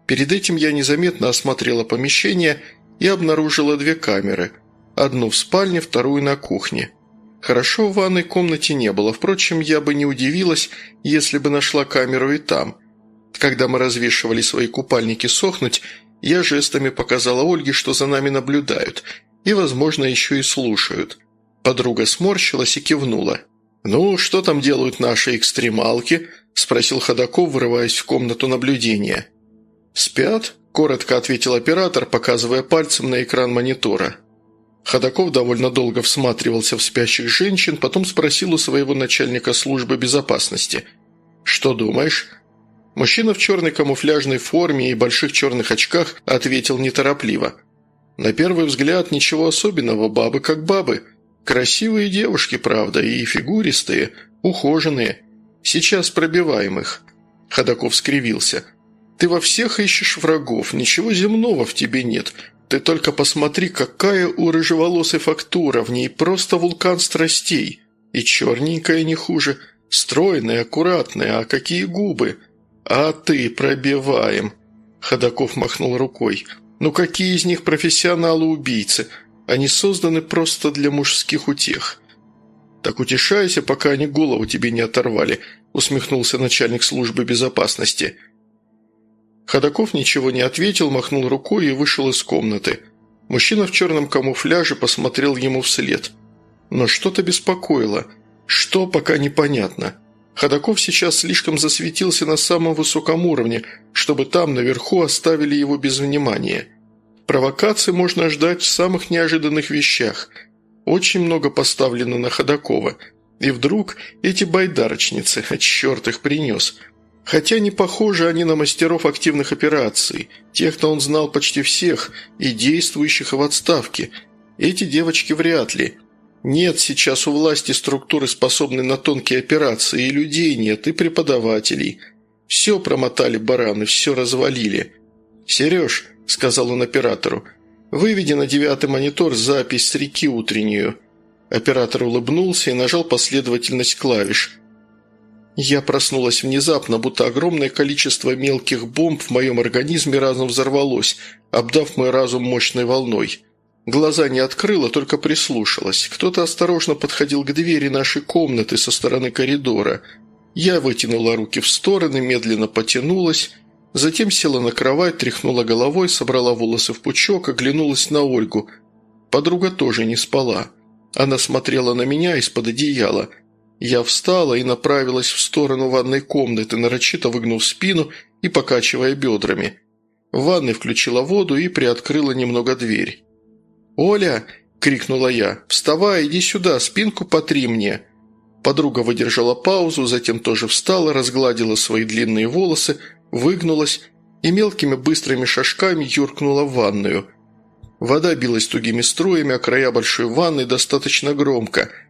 Перед этим я незаметно осмотрела помещение и обнаружила две камеры. Одну в спальне, вторую на кухне. Хорошо в ванной комнате не было, впрочем, я бы не удивилась, если бы нашла камеру и там. Когда мы развешивали свои купальники сохнуть, я жестами показала Ольге, что за нами наблюдают, и, возможно, еще и слушают. Подруга сморщилась и кивнула. «Ну, что там делают наши экстремалки?» – спросил Ходаков, врываясь в комнату наблюдения. «Спят?» – коротко ответил оператор, показывая пальцем на экран монитора. Ходаков довольно долго всматривался в спящих женщин, потом спросил у своего начальника службы безопасности. «Что думаешь?» Мужчина в черной камуфляжной форме и больших черных очках ответил неторопливо. «На первый взгляд ничего особенного, бабы как бабы. Красивые девушки, правда, и фигуристые, ухоженные. Сейчас пробиваем их». Ходаков скривился. «Ты во всех ищешь врагов, ничего земного в тебе нет. Ты только посмотри, какая у рыжеволосой фактура, в ней просто вулкан страстей. И черненькая не хуже, стройная, аккуратная, а какие губы. А ты пробиваем. Ходаков махнул рукой. Ну какие из них профессионалы-убийцы? Они созданы просто для мужских утех. Так утешайся, пока они голову тебе не оторвали, усмехнулся начальник службы безопасности. Ходаков ничего не ответил, махнул рукой и вышел из комнаты. Мужчина в черном камуфляже посмотрел ему вслед. Но что-то беспокоило. Что, пока непонятно. Ходаков сейчас слишком засветился на самом высоком уровне, чтобы там, наверху, оставили его без внимания. Провокации можно ждать в самых неожиданных вещах. Очень много поставлено на Ходакова. И вдруг эти байдарочницы, черт их принес – Хотя не похожи они на мастеров активных операций. Тех-то он знал почти всех, и действующих, в отставке. Эти девочки вряд ли. Нет сейчас у власти структуры, способной на тонкие операции, и людей нет, и преподавателей. Все промотали бараны, все развалили. «Сереж», — сказал он оператору, — «выведи на девятый монитор запись с реки утреннюю». Оператор улыбнулся и нажал последовательность клавиш. Я проснулась внезапно, будто огромное количество мелких бомб в моем организме разом взорвалось, обдав мой разум мощной волной. Глаза не открыла, только прислушалась. Кто-то осторожно подходил к двери нашей комнаты со стороны коридора. Я вытянула руки в стороны, медленно потянулась, затем села на кровать, тряхнула головой, собрала волосы в пучок, оглянулась на Ольгу. Подруга тоже не спала. Она смотрела на меня из-под одеяла – я встала и направилась в сторону ванной комнаты, нарочито выгнув спину и покачивая бедрами. В ванной включила воду и приоткрыла немного дверь. «Оля!» – крикнула я. «Вставай, иди сюда, спинку потри мне!» Подруга выдержала паузу, затем тоже встала, разгладила свои длинные волосы, выгнулась и мелкими быстрыми шажками юркнула в ванную. Вода билась тугими струями, а края большой ванны достаточно громко –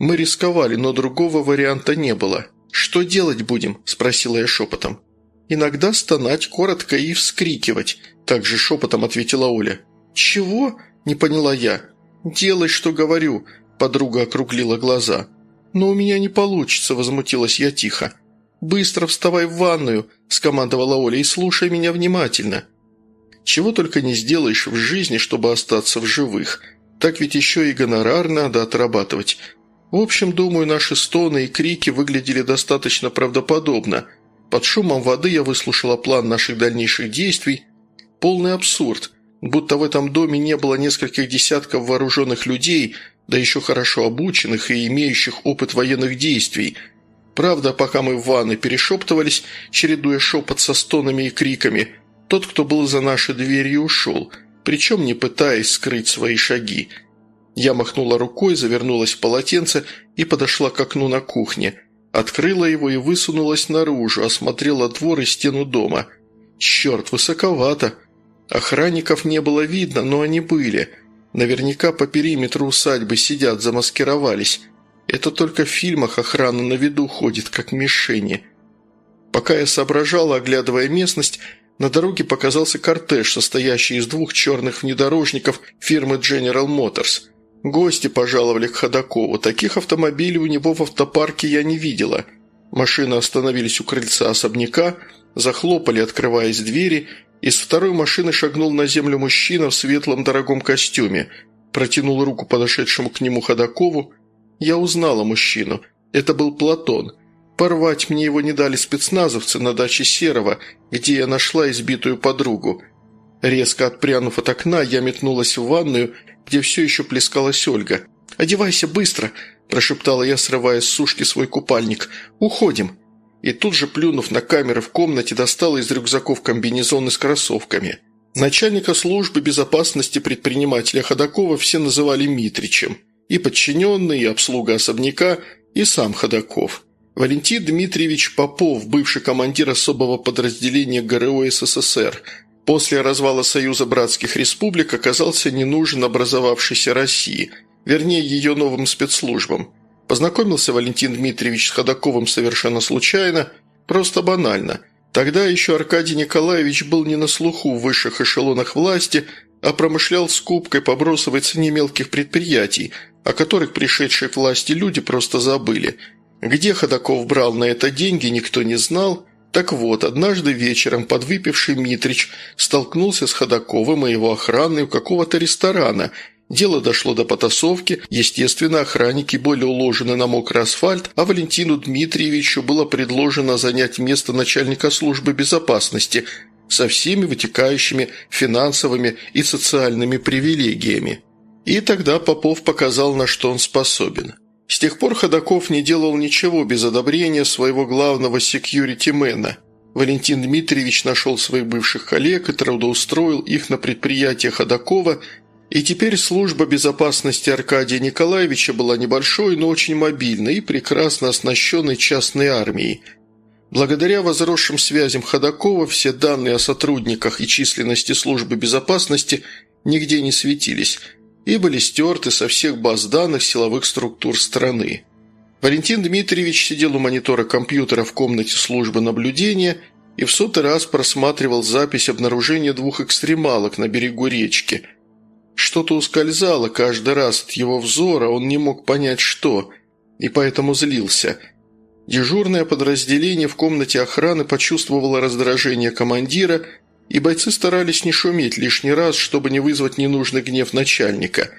мы рисковали, но другого варианта не было. «Что делать будем?» – спросила я шепотом. «Иногда стонать коротко и вскрикивать», – также шепотом ответила Оля. «Чего?» – не поняла я. «Делай, что говорю», – подруга округлила глаза. «Но у меня не получится», – возмутилась я тихо. «Быстро вставай в ванную», – скомандовала Оля, – «и слушай меня внимательно». Чего только не сделаешь в жизни, чтобы остаться в живых. Так ведь еще и гонорар надо отрабатывать. В общем, думаю, наши стоны и крики выглядели достаточно правдоподобно. Под шумом воды я выслушала план наших дальнейших действий. Полный абсурд. будто в этом доме не было нескольких десятков вооруженных людей, да еще хорошо обученных и имеющих опыт военных действий. Правда, пока мы в ванной перешептывались, чередуя шепот со стонами и криками, тот, кто был за нашей дверью, ушел, причем не пытаясь скрыть свои шаги. Я махнула рукой, завернулась в полотенце и подошла к окну на кухне. Открыла его и высунулась наружу, осмотрела двор и стену дома. Черт, высоковато. Охранников не было видно, но они были. Наверняка по периметру усадьбы сидят, замаскировались. Это только в фильмах охрана на виду ходит, как мишени. Пока я соображала, оглядывая местность, на дороге показался кортеж, состоящий из двух черных внедорожников фирмы General Motors. Гости пожаловали к Ходакову. Таких автомобилей у него в автопарке я не видела. Машины остановились у крыльца особняка, захлопали, открываясь двери, из второй машины шагнул на землю мужчина в светлом дорогом костюме, протянул руку подошедшему к нему Ходакову. Я узнала мужчину. Это был Платон. Порвать мне его не дали спецназовцы на даче Серова, где я нашла избитую подругу. Резко отпрянув от окна, я метнулась в ванную, где все еще плескалась Ольга. «Одевайся быстро!» – прошептала я, срывая с сушки свой купальник. «Уходим!» и тут же, плюнув на камеры в комнате, достала из рюкзаков комбинезоны с кроссовками. Начальника службы безопасности предпринимателя Ходакова все называли Митричем. И подчиненный, и обслуга особняка, и сам Ходаков. Валентин Дмитриевич Попов, бывший командир особого подразделения ГРО СССР, после развала Союза Братских Республик оказался не нужен образовавшейся России, вернее ее новым спецслужбам – Познакомился Валентин Дмитриевич с Ходаковым совершенно случайно, просто банально. Тогда еще Аркадий Николаевич был не на слуху в высших эшелонах власти, а промышлял скупкой по бросовой цене мелких предприятий, о которых пришедшие к власти люди просто забыли. Где Ходаков брал на это деньги, никто не знал. Так вот, однажды вечером подвыпивший Митрич столкнулся с Ходаковым и его охраной у какого-то ресторана – Дело дошло до потасовки, естественно, охранники были уложены на мокрый асфальт, а Валентину Дмитриевичу было предложено занять место начальника службы безопасности со всеми вытекающими финансовыми и социальными привилегиями. И тогда Попов показал, на что он способен. С тех пор Ходаков не делал ничего без одобрения своего главного секьюритимена. Валентин Дмитриевич нашел своих бывших коллег и трудоустроил их на предприятие Ходакова – и теперь служба безопасности Аркадия Николаевича была небольшой, но очень мобильной и прекрасно оснащенной частной армией. Благодаря возросшим связям Ходакова все данные о сотрудниках и численности службы безопасности нигде не светились и были стерты со всех баз данных силовых структур страны. Валентин Дмитриевич сидел у монитора компьютера в комнате службы наблюдения и в сотый раз просматривал запись обнаружения двух экстремалок на берегу речки – что-то ускользало каждый раз от его взора, он не мог понять что, и поэтому злился. Дежурное подразделение в комнате охраны почувствовало раздражение командира, и бойцы старались не шуметь лишний раз, чтобы не вызвать ненужный гнев начальника.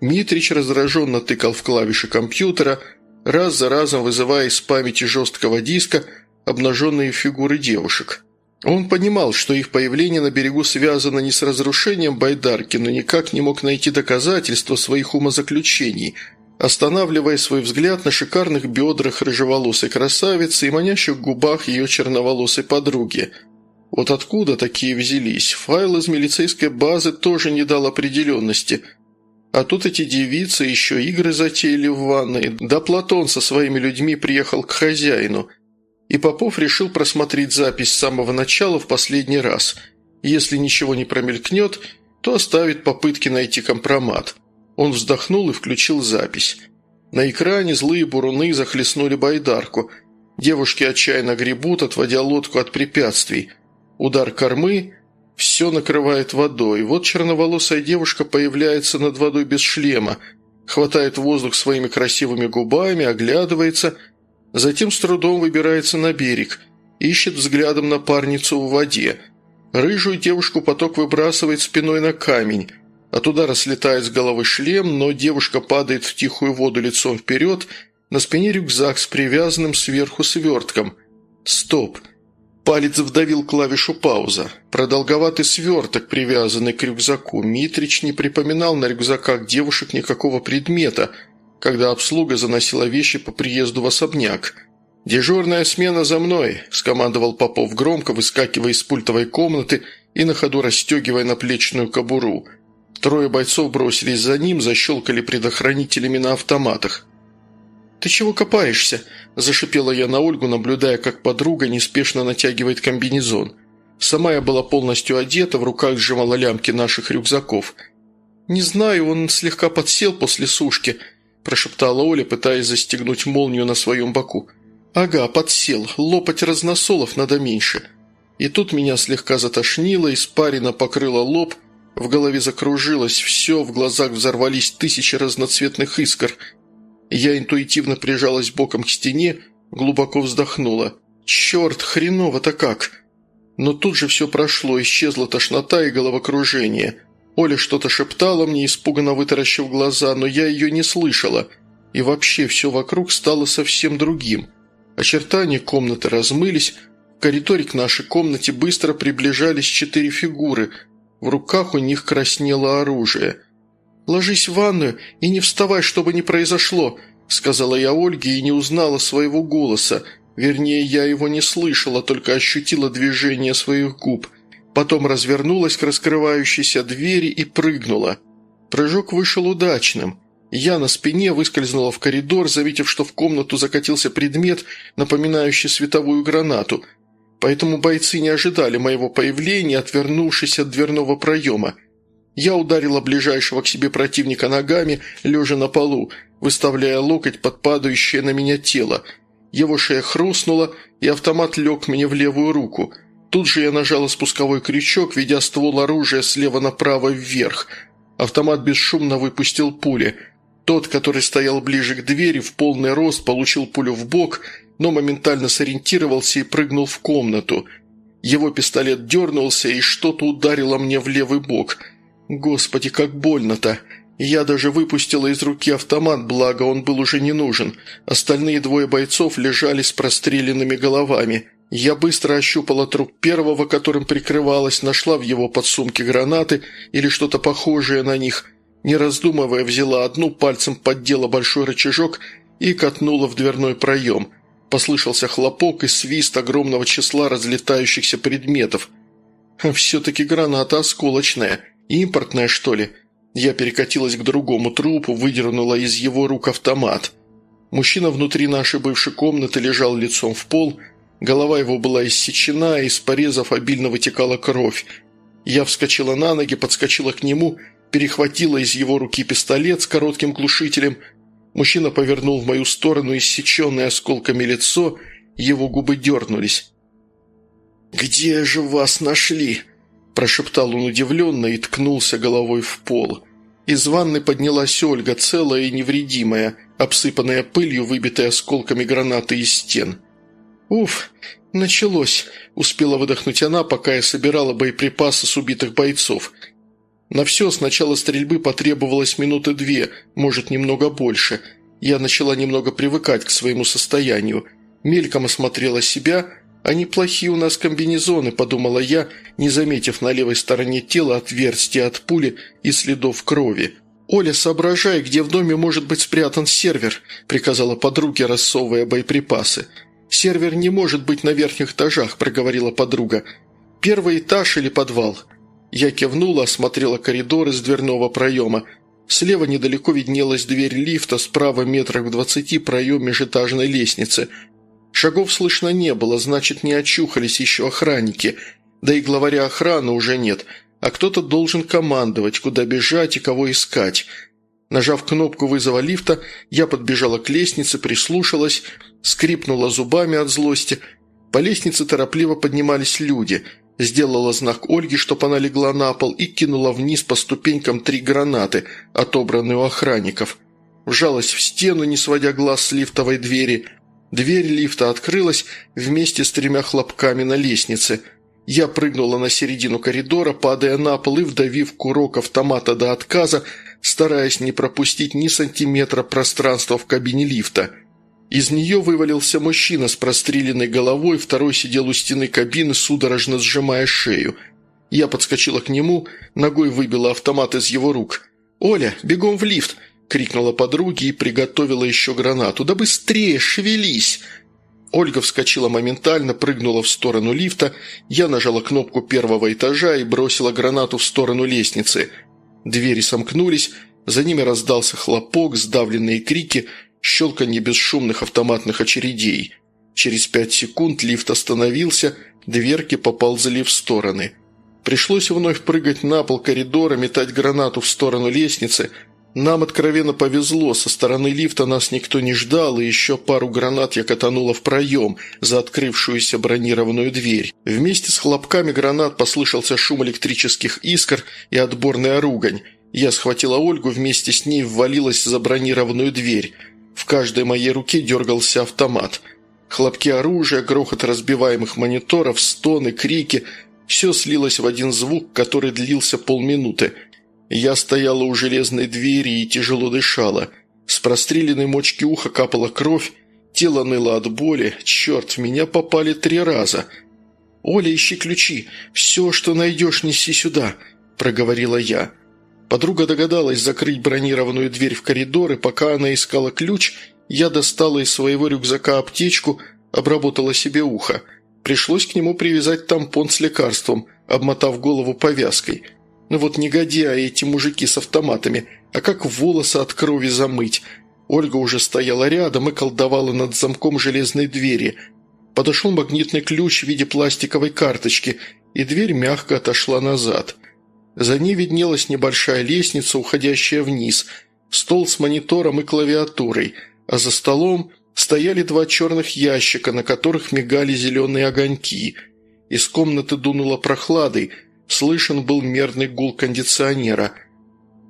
Митрич раздраженно тыкал в клавиши компьютера, раз за разом вызывая из памяти жесткого диска обнаженные фигуры девушек – он понимал, что их появление на берегу связано не с разрушением байдарки, но никак не мог найти доказательства своих умозаключений, останавливая свой взгляд на шикарных бедрах рыжеволосой красавицы и манящих губах ее черноволосой подруги. Вот откуда такие взялись? Файл из милицейской базы тоже не дал определенности. А тут эти девицы еще игры затеяли в ванной, да Платон со своими людьми приехал к хозяину – и Попов решил просмотреть запись с самого начала в последний раз. Если ничего не промелькнет, то оставит попытки найти компромат. Он вздохнул и включил запись. На экране злые буруны захлестнули байдарку. Девушки отчаянно гребут, отводя лодку от препятствий. Удар кормы, все накрывает водой. Вот черноволосая девушка появляется над водой без шлема, хватает воздух своими красивыми губами, оглядывается – Затем с трудом выбирается на берег, ищет взглядом напарницу в воде. Рыжую девушку поток выбрасывает спиной на камень. От удара слетает с головы шлем, но девушка падает в тихую воду лицом вперед, на спине рюкзак с привязанным сверху свертком. Стоп. Палец вдавил клавишу пауза. Продолговатый сверток, привязанный к рюкзаку. Митрич не припоминал на рюкзаках девушек никакого предмета, когда обслуга заносила вещи по приезду в особняк. «Дежурная смена за мной», – скомандовал Попов громко, выскакивая из пультовой комнаты и на ходу расстегивая наплечную кобуру. Трое бойцов бросились за ним, защелкали предохранителями на автоматах. «Ты чего копаешься?» – зашипела я на Ольгу, наблюдая, как подруга неспешно натягивает комбинезон. Сама я была полностью одета, в руках сжимала лямки наших рюкзаков. «Не знаю, он слегка подсел после сушки», – прошептала Оля, пытаясь застегнуть молнию на своем боку. «Ага, подсел. Лопать разносолов надо меньше». И тут меня слегка затошнило, испарина покрыла лоб, в голове закружилось все, в глазах взорвались тысячи разноцветных искр – я интуитивно прижалась боком к стене, глубоко вздохнула. «Черт, хреново-то как!» Но тут же все прошло, исчезла тошнота и головокружение. Оля что-то шептала мне, испуганно вытаращив глаза, но я ее не слышала. И вообще все вокруг стало совсем другим. Очертания комнаты размылись, в коридоре к нашей комнате быстро приближались четыре фигуры. В руках у них краснело оружие – «Ложись в ванную и не вставай, чтобы не произошло», – сказала я Ольге и не узнала своего голоса. Вернее, я его не слышала, только ощутила движение своих губ. Потом развернулась к раскрывающейся двери и прыгнула. Прыжок вышел удачным. Я на спине выскользнула в коридор, заметив, что в комнату закатился предмет, напоминающий световую гранату. Поэтому бойцы не ожидали моего появления, отвернувшись от дверного проема – я ударила ближайшего к себе противника ногами, лежа на полу, выставляя локоть под падающее на меня тело. Его шея хрустнула, и автомат лег мне в левую руку. Тут же я нажала спусковой крючок, ведя ствол оружия слева направо вверх. Автомат бесшумно выпустил пули. Тот, который стоял ближе к двери, в полный рост получил пулю в бок, но моментально сориентировался и прыгнул в комнату. Его пистолет дернулся, и что-то ударило мне в левый бок – Господи, как больно-то! Я даже выпустила из руки автомат, благо он был уже не нужен. Остальные двое бойцов лежали с простреленными головами. Я быстро ощупала труп первого, которым прикрывалась, нашла в его подсумке гранаты или что-то похожее на них. Не раздумывая, взяла одну, пальцем поддела большой рычажок и катнула в дверной проем. Послышался хлопок и свист огромного числа разлетающихся предметов. «Все-таки граната осколочная». «Импортная, что ли?» Я перекатилась к другому трупу, выдернула из его рук автомат. Мужчина внутри нашей бывшей комнаты лежал лицом в пол, голова его была иссечена, из порезов обильно вытекала кровь. Я вскочила на ноги, подскочила к нему, перехватила из его руки пистолет с коротким глушителем. Мужчина повернул в мою сторону иссеченное осколками лицо, его губы дернулись. «Где же вас нашли?» Прошептал он удивленно и ткнулся головой в пол. Из ванны поднялась Ольга, целая и невредимая, обсыпанная пылью, выбитая осколками гранаты из стен. «Уф, началось!» – успела выдохнуть она, пока я собирала боеприпасы с убитых бойцов. На все с начала стрельбы потребовалось минуты две, может, немного больше. Я начала немного привыкать к своему состоянию. Мельком осмотрела себя – «А неплохие у нас комбинезоны», – подумала я, не заметив на левой стороне тела отверстия от пули и следов крови. «Оля, соображай, где в доме может быть спрятан сервер», – приказала подруге, рассовывая боеприпасы. «Сервер не может быть на верхних этажах», – проговорила подруга. «Первый этаж или подвал?» Я кивнула, осмотрела коридор из дверного проема. Слева недалеко виднелась дверь лифта, справа метрах в двадцати проем межэтажной лестницы – Шагов слышно не было, значит, не очухались еще охранники. Да и главаря охраны уже нет, а кто-то должен командовать, куда бежать и кого искать. Нажав кнопку вызова лифта, я подбежала к лестнице, прислушалась, скрипнула зубами от злости. По лестнице торопливо поднимались люди. Сделала знак Ольге, чтоб она легла на пол, и кинула вниз по ступенькам три гранаты, отобранные у охранников. Вжалась в стену, не сводя глаз с лифтовой двери – Дверь лифта открылась вместе с тремя хлопками на лестнице. Я прыгнула на середину коридора, падая на пол и вдавив курок автомата до отказа, стараясь не пропустить ни сантиметра пространства в кабине лифта. Из нее вывалился мужчина с простреленной головой, второй сидел у стены кабины, судорожно сжимая шею. Я подскочила к нему, ногой выбила автомат из его рук. «Оля, бегом в лифт!» – крикнула подруге и приготовила еще гранату. «Да быстрее, шевелись!» Ольга вскочила моментально, прыгнула в сторону лифта, я нажала кнопку первого этажа и бросила гранату в сторону лестницы. Двери сомкнулись, за ними раздался хлопок, сдавленные крики – щелканье бесшумных автоматных очередей. Через пять секунд лифт остановился, дверки поползли в стороны. Пришлось вновь прыгать на пол коридора, метать гранату в сторону лестницы. Нам откровенно повезло, со стороны лифта нас никто не ждал, и еще пару гранат я катанула в проем за открывшуюся бронированную дверь. Вместе с хлопками гранат послышался шум электрических искр и отборная ругань. Я схватила Ольгу, вместе с ней ввалилась за бронированную дверь – в каждой моей руке дергался автомат. Хлопки оружия, грохот разбиваемых мониторов, стоны, крики – все слилось в один звук, который длился полминуты. Я стояла у железной двери и тяжело дышала. С простреленной мочки уха капала кровь, тело ныло от боли. Черт, в меня попали три раза. «Оля, ищи ключи. Все, что найдешь, неси сюда», – проговорила я. Подруга догадалась закрыть бронированную дверь в коридор, и пока она искала ключ, я достала из своего рюкзака аптечку, обработала себе ухо. Пришлось к нему привязать тампон с лекарством, обмотав голову повязкой. Ну вот негодяи эти мужики с автоматами, а как волосы от крови замыть? Ольга уже стояла рядом и колдовала над замком железной двери. Подошел магнитный ключ в виде пластиковой карточки, и дверь мягко отошла назад – за ней виднелась небольшая лестница, уходящая вниз, стол с монитором и клавиатурой, а за столом стояли два черных ящика, на которых мигали зеленые огоньки. Из комнаты дунуло прохладой, слышен был мерный гул кондиционера.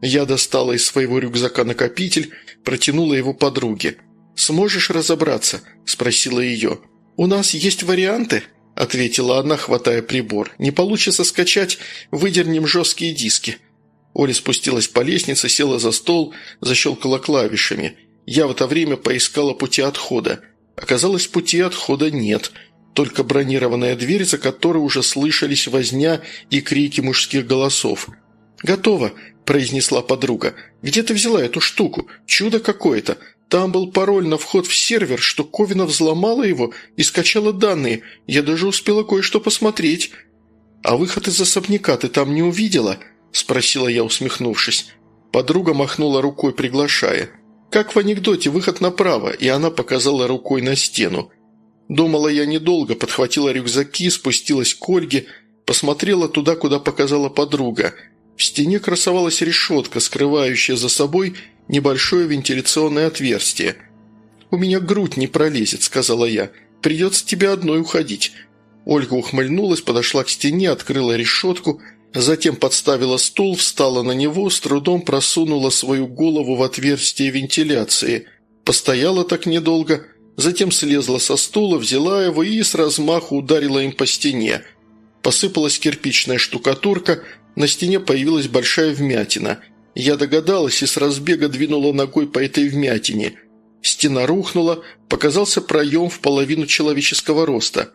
Я достала из своего рюкзака накопитель, протянула его подруге. «Сможешь разобраться?» – спросила ее. «У нас есть варианты?» ответила она, хватая прибор. «Не получится скачать, выдернем жесткие диски». Оля спустилась по лестнице, села за стол, защелкала клавишами. Я в это время поискала пути отхода. Оказалось, пути отхода нет, только бронированная дверь, за которой уже слышались возня и крики мужских голосов. «Готово», – произнесла подруга. «Где ты взяла эту штуку? Чудо какое-то. Там был пароль на вход в сервер, что Ковина взломала его и скачала данные. Я даже успела кое-что посмотреть. А выход из особняка ты там не увидела?» – спросила я, усмехнувшись. Подруга махнула рукой, приглашая. «Как в анекдоте, выход направо», и она показала рукой на стену. Думала я недолго, подхватила рюкзаки, спустилась к Ольге, посмотрела туда, куда показала подруга. В стене красовалась решетка, скрывающая за собой небольшое вентиляционное отверстие. «У меня грудь не пролезет», – сказала я. «Придется тебе одной уходить». Ольга ухмыльнулась, подошла к стене, открыла решетку, затем подставила стул, встала на него, с трудом просунула свою голову в отверстие вентиляции. Постояла так недолго, затем слезла со стула, взяла его и с размаху ударила им по стене. Посыпалась кирпичная штукатурка, на стене появилась большая вмятина – я догадалась и с разбега двинула ногой по этой вмятине. Стена рухнула, показался проем в половину человеческого роста.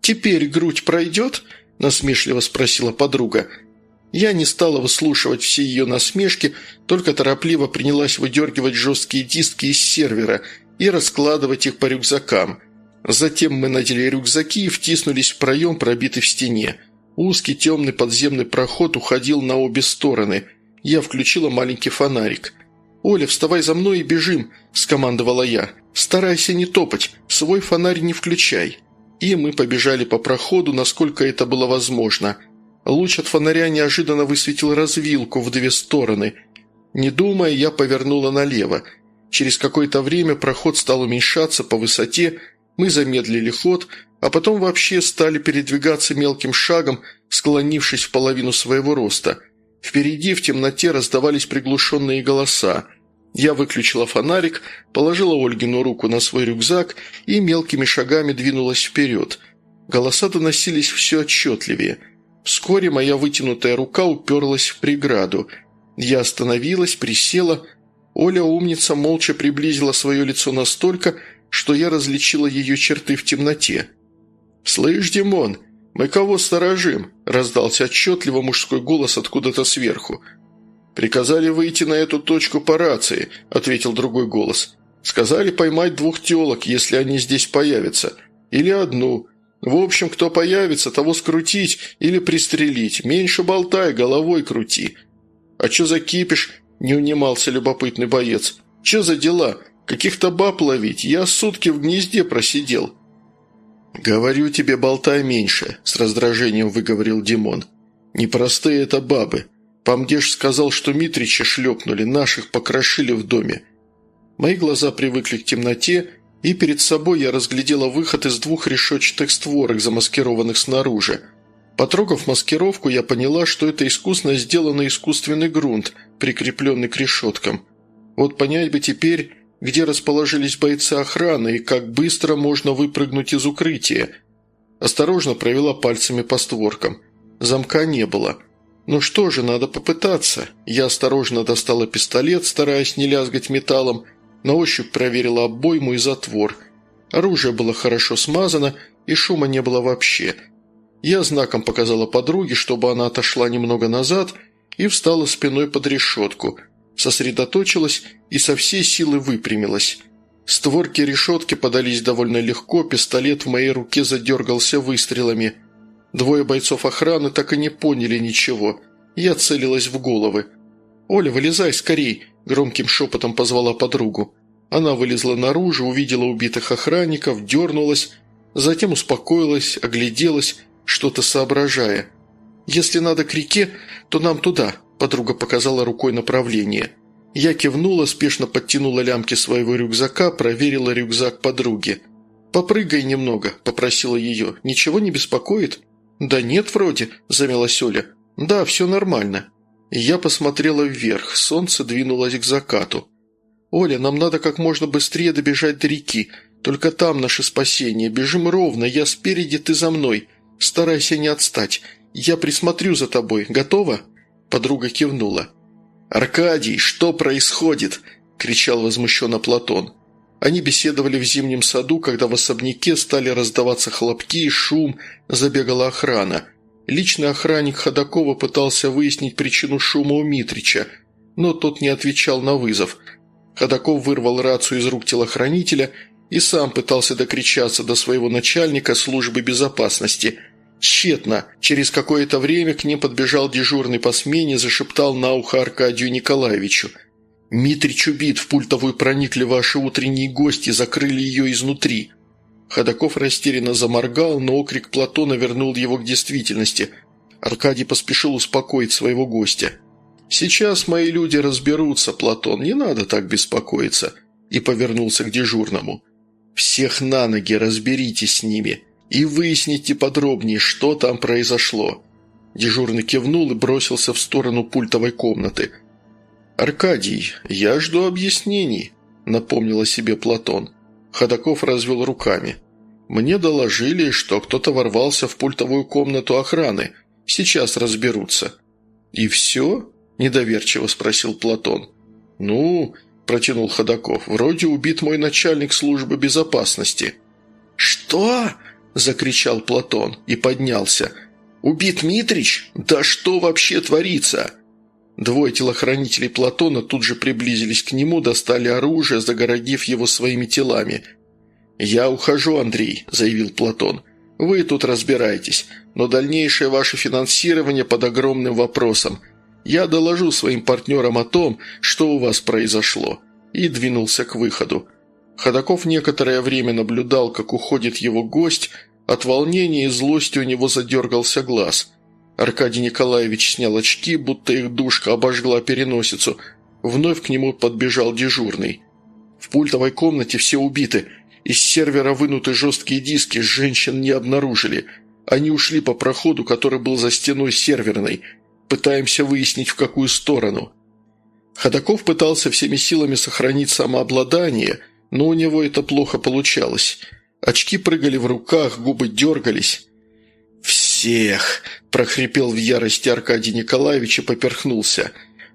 «Теперь грудь пройдет?» – насмешливо спросила подруга. Я не стала выслушивать все ее насмешки, только торопливо принялась выдергивать жесткие диски из сервера и раскладывать их по рюкзакам. Затем мы надели рюкзаки и втиснулись в проем, пробитый в стене. Узкий темный подземный проход уходил на обе стороны. Я включила маленький фонарик. «Оля, вставай за мной и бежим», – скомандовала я. «Старайся не топать, свой фонарь не включай». И мы побежали по проходу, насколько это было возможно. Луч от фонаря неожиданно высветил развилку в две стороны. Не думая, я повернула налево. Через какое-то время проход стал уменьшаться по высоте, мы замедлили ход, а потом вообще стали передвигаться мелким шагом, склонившись в половину своего роста – Впереди в темноте раздавались приглушенные голоса. Я выключила фонарик, положила Ольгину руку на свой рюкзак и мелкими шагами двинулась вперед. Голоса доносились все отчетливее. Вскоре моя вытянутая рука уперлась в преграду. Я остановилась, присела. Оля, умница, молча приблизила свое лицо настолько, что я различила ее черты в темноте. «Слышь, Димон, мы кого сторожим?» – раздался отчетливо мужской голос откуда-то сверху. «Приказали выйти на эту точку по рации», – ответил другой голос. «Сказали поймать двух телок, если они здесь появятся. Или одну. В общем, кто появится, того скрутить или пристрелить. Меньше болтай, головой крути». «А чё за кипиш?» – не унимался любопытный боец. «Чё за дела? Каких-то баб ловить? Я сутки в гнезде просидел». «Говорю тебе, болтай меньше», – с раздражением выговорил Димон. «Непростые это бабы. Помдеж сказал, что Митрича шлепнули, наших покрошили в доме. Мои глаза привыкли к темноте, и перед собой я разглядела выход из двух решетчатых створок, замаскированных снаружи. Потрогав маскировку, я поняла, что это искусно сделанный искусственный грунт, прикрепленный к решеткам. Вот понять бы теперь, где расположились бойцы охраны и как быстро можно выпрыгнуть из укрытия. Осторожно провела пальцами по створкам. Замка не было – «Ну что же, надо попытаться». Я осторожно достала пистолет, стараясь не лязгать металлом, на ощупь проверила обойму и затвор. Оружие было хорошо смазано, и шума не было вообще. Я знаком показала подруге, чтобы она отошла немного назад и встала спиной под решетку, сосредоточилась и со всей силы выпрямилась. Створки решетки подались довольно легко, пистолет в моей руке задергался выстрелами – Двое бойцов охраны так и не поняли ничего. Я целилась в головы. «Оля, вылезай скорей!» – громким шепотом позвала подругу. Она вылезла наружу, увидела убитых охранников, дернулась, затем успокоилась, огляделась, что-то соображая. «Если надо к реке, то нам туда», – подруга показала рукой направление. Я кивнула, спешно подтянула лямки своего рюкзака, проверила рюкзак подруги. «Попрыгай немного», – попросила ее. «Ничего не беспокоит?» «Да нет, вроде», – замялась Оля. «Да, все нормально». Я посмотрела вверх, солнце двинулось к закату. «Оля, нам надо как можно быстрее добежать до реки. Только там наше спасение. Бежим ровно, я спереди, ты за мной. Старайся не отстать. Я присмотрю за тобой. Готова?» Подруга кивнула. «Аркадий, что происходит?» – кричал возмущенно Платон. Они беседовали в зимнем саду, когда в особняке стали раздаваться хлопки и шум, забегала охрана. Личный охранник Ходакова пытался выяснить причину шума у Митрича, но тот не отвечал на вызов. Ходаков вырвал рацию из рук телохранителя и сам пытался докричаться до своего начальника службы безопасности. Тщетно. Через какое-то время к ним подбежал дежурный по смене, зашептал на ухо Аркадию Николаевичу – «Митрич убит, в пультовую проникли ваши утренние гости, закрыли ее изнутри». Ходаков растерянно заморгал, но окрик Платона вернул его к действительности. Аркадий поспешил успокоить своего гостя. «Сейчас мои люди разберутся, Платон, не надо так беспокоиться», и повернулся к дежурному. «Всех на ноги, разберитесь с ними и выясните подробнее, что там произошло». Дежурный кивнул и бросился в сторону пультовой комнаты – «Аркадий, я жду объяснений», – напомнил о себе Платон. Ходаков развел руками. «Мне доложили, что кто-то ворвался в пультовую комнату охраны. Сейчас разберутся». «И все?» – недоверчиво спросил Платон. «Ну...» – протянул Ходаков. «Вроде убит мой начальник службы безопасности». «Что?» – закричал Платон и поднялся. «Убит Митрич? Да что вообще творится?» Двое телохранителей Платона тут же приблизились к нему, достали оружие, загородив его своими телами. «Я ухожу, Андрей», – заявил Платон. «Вы тут разбирайтесь, но дальнейшее ваше финансирование под огромным вопросом. Я доложу своим партнерам о том, что у вас произошло». И двинулся к выходу. Ходаков некоторое время наблюдал, как уходит его гость, от волнения и злости у него задергался глаз – Аркадий Николаевич снял очки, будто их душка обожгла переносицу. Вновь к нему подбежал дежурный. В пультовой комнате все убиты. Из сервера вынуты жесткие диски, женщин не обнаружили. Они ушли по проходу, который был за стеной серверной. Пытаемся выяснить, в какую сторону. Ходаков пытался всеми силами сохранить самообладание, но у него это плохо получалось. Очки прыгали в руках, губы дергались. «Всех!» – прохрипел в ярости Аркадий Николаевич и поперхнулся.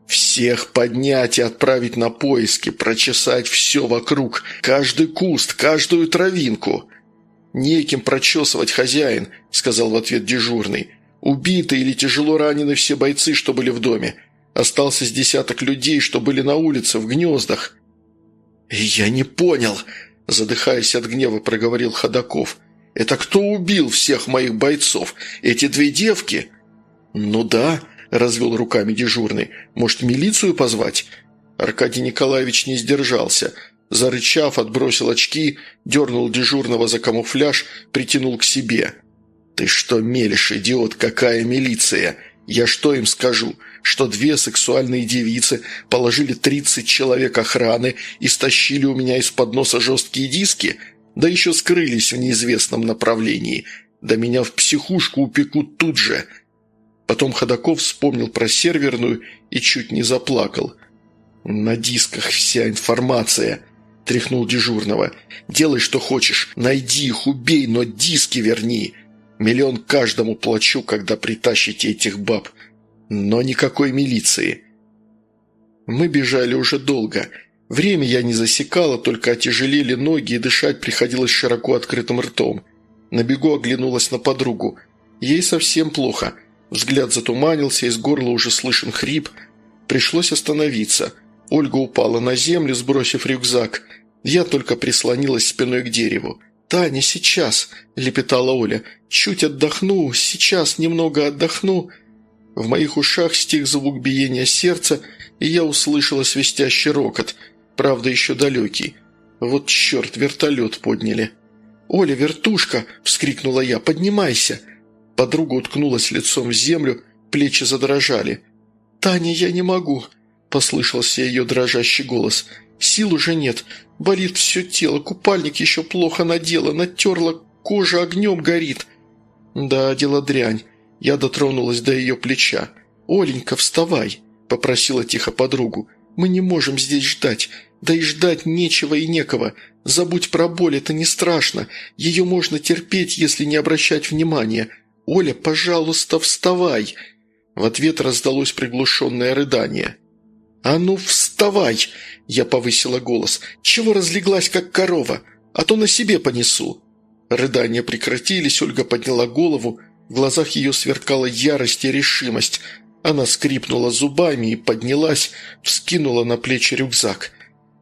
Всех поднять и отправить на поиски, прочесать все вокруг, каждый куст, каждую травинку. «Неким прочесывать, хозяин», — сказал в ответ дежурный. «Убиты или тяжело ранены все бойцы, что были в доме. Остался с десяток людей, что были на улице, в гнездах». «Я не понял», — задыхаясь от гнева, проговорил Ходаков. «Это кто убил всех моих бойцов? Эти две девки?» «Ну да», – развел руками дежурный. «Может, милицию позвать?» Аркадий Николаевич не сдержался. Зарычав, отбросил очки, дернул дежурного за камуфляж, притянул к себе. «Ты что мелешь, идиот, какая милиция? Я что им скажу? Что две сексуальные девицы положили тридцать человек охраны и стащили у меня из-под носа жесткие диски? Да еще скрылись в неизвестном направлении. Да меня в психушку упекут тут же!» Потом Ходаков вспомнил про серверную и чуть не заплакал. «На дисках вся информация», – тряхнул дежурного. «Делай, что хочешь, найди их, убей, но диски верни. Миллион каждому плачу, когда притащите этих баб. Но никакой милиции». Мы бежали уже долго. Время я не засекала, только отяжелели ноги, и дышать приходилось широко открытым ртом. На бегу оглянулась на подругу. Ей совсем плохо – Взгляд затуманился, из горла уже слышен хрип. Пришлось остановиться. Ольга упала на землю, сбросив рюкзак. Я только прислонилась спиной к дереву. «Таня, сейчас!» – лепетала Оля. «Чуть отдохну, сейчас немного отдохну». В моих ушах стих звук биения сердца, и я услышала свистящий рокот, правда, еще далекий. Вот черт, вертолет подняли. «Оля, вертушка!» – вскрикнула я. «Поднимайся!» Подруга уткнулась лицом в землю, плечи задрожали. «Таня, я не могу!» – послышался ее дрожащий голос. «Сил уже нет. Болит все тело, купальник еще плохо надела, натерла, кожа огнем горит». «Да, дело дрянь». Я дотронулась до ее плеча. «Оленька, вставай!» – попросила тихо подругу. «Мы не можем здесь ждать. Да и ждать нечего и некого. Забудь про боль, это не страшно. Ее можно терпеть, если не обращать внимания. «Оля, пожалуйста, вставай!» В ответ раздалось приглушенное рыдание. «А ну, вставай!» – я повысила голос. «Чего разлеглась, как корова? А то на себе понесу!» Рыдания прекратились, Ольга подняла голову, в глазах ее сверкала ярость и решимость. Она скрипнула зубами и поднялась, вскинула на плечи рюкзак.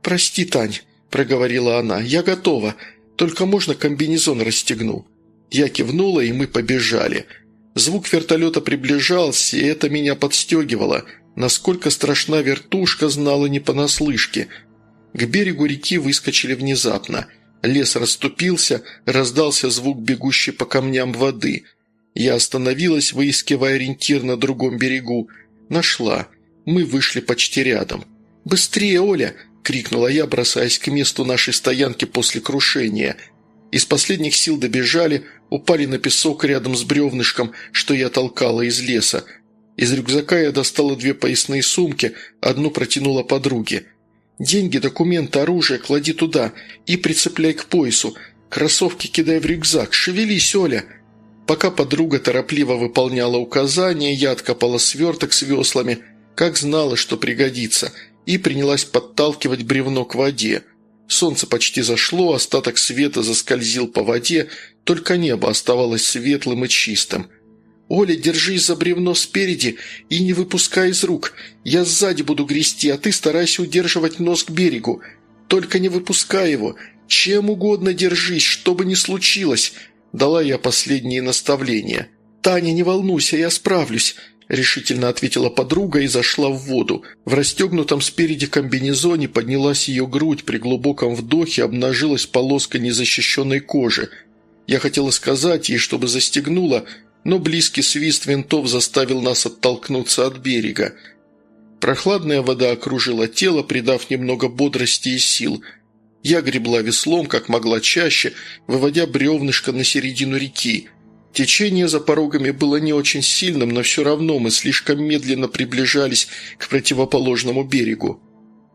«Прости, Тань», – проговорила она, – «я готова, только можно комбинезон расстегну». Я кивнула, и мы побежали. Звук вертолета приближался, и это меня подстегивало. Насколько страшна вертушка, знала не понаслышке. К берегу реки выскочили внезапно. Лес расступился, раздался звук бегущей по камням воды. Я остановилась, выискивая ориентир на другом берегу. Нашла. Мы вышли почти рядом. «Быстрее, Оля!» – крикнула я, бросаясь к месту нашей стоянки после крушения – из последних сил добежали, упали на песок рядом с бревнышком, что я толкала из леса. Из рюкзака я достала две поясные сумки, одну протянула подруге. «Деньги, документы, оружие клади туда и прицепляй к поясу. Кроссовки кидай в рюкзак. Шевелись, Оля!» Пока подруга торопливо выполняла указания, я откопала сверток с веслами, как знала, что пригодится, и принялась подталкивать бревно к воде – Солнце почти зашло, остаток света заскользил по воде, только небо оставалось светлым и чистым. «Оля, держись за бревно спереди и не выпускай из рук. Я сзади буду грести, а ты старайся удерживать нос к берегу. Только не выпускай его. Чем угодно держись, что бы ни случилось», – дала я последние наставления. «Таня, не волнуйся, я справлюсь. – решительно ответила подруга и зашла в воду. В расстегнутом спереди комбинезоне поднялась ее грудь, при глубоком вдохе обнажилась полоска незащищенной кожи. Я хотела сказать ей, чтобы застегнула, но близкий свист винтов заставил нас оттолкнуться от берега. Прохладная вода окружила тело, придав немного бодрости и сил. Я гребла веслом, как могла чаще, выводя бревнышко на середину реки – Течение за порогами было не очень сильным, но все равно мы слишком медленно приближались к противоположному берегу.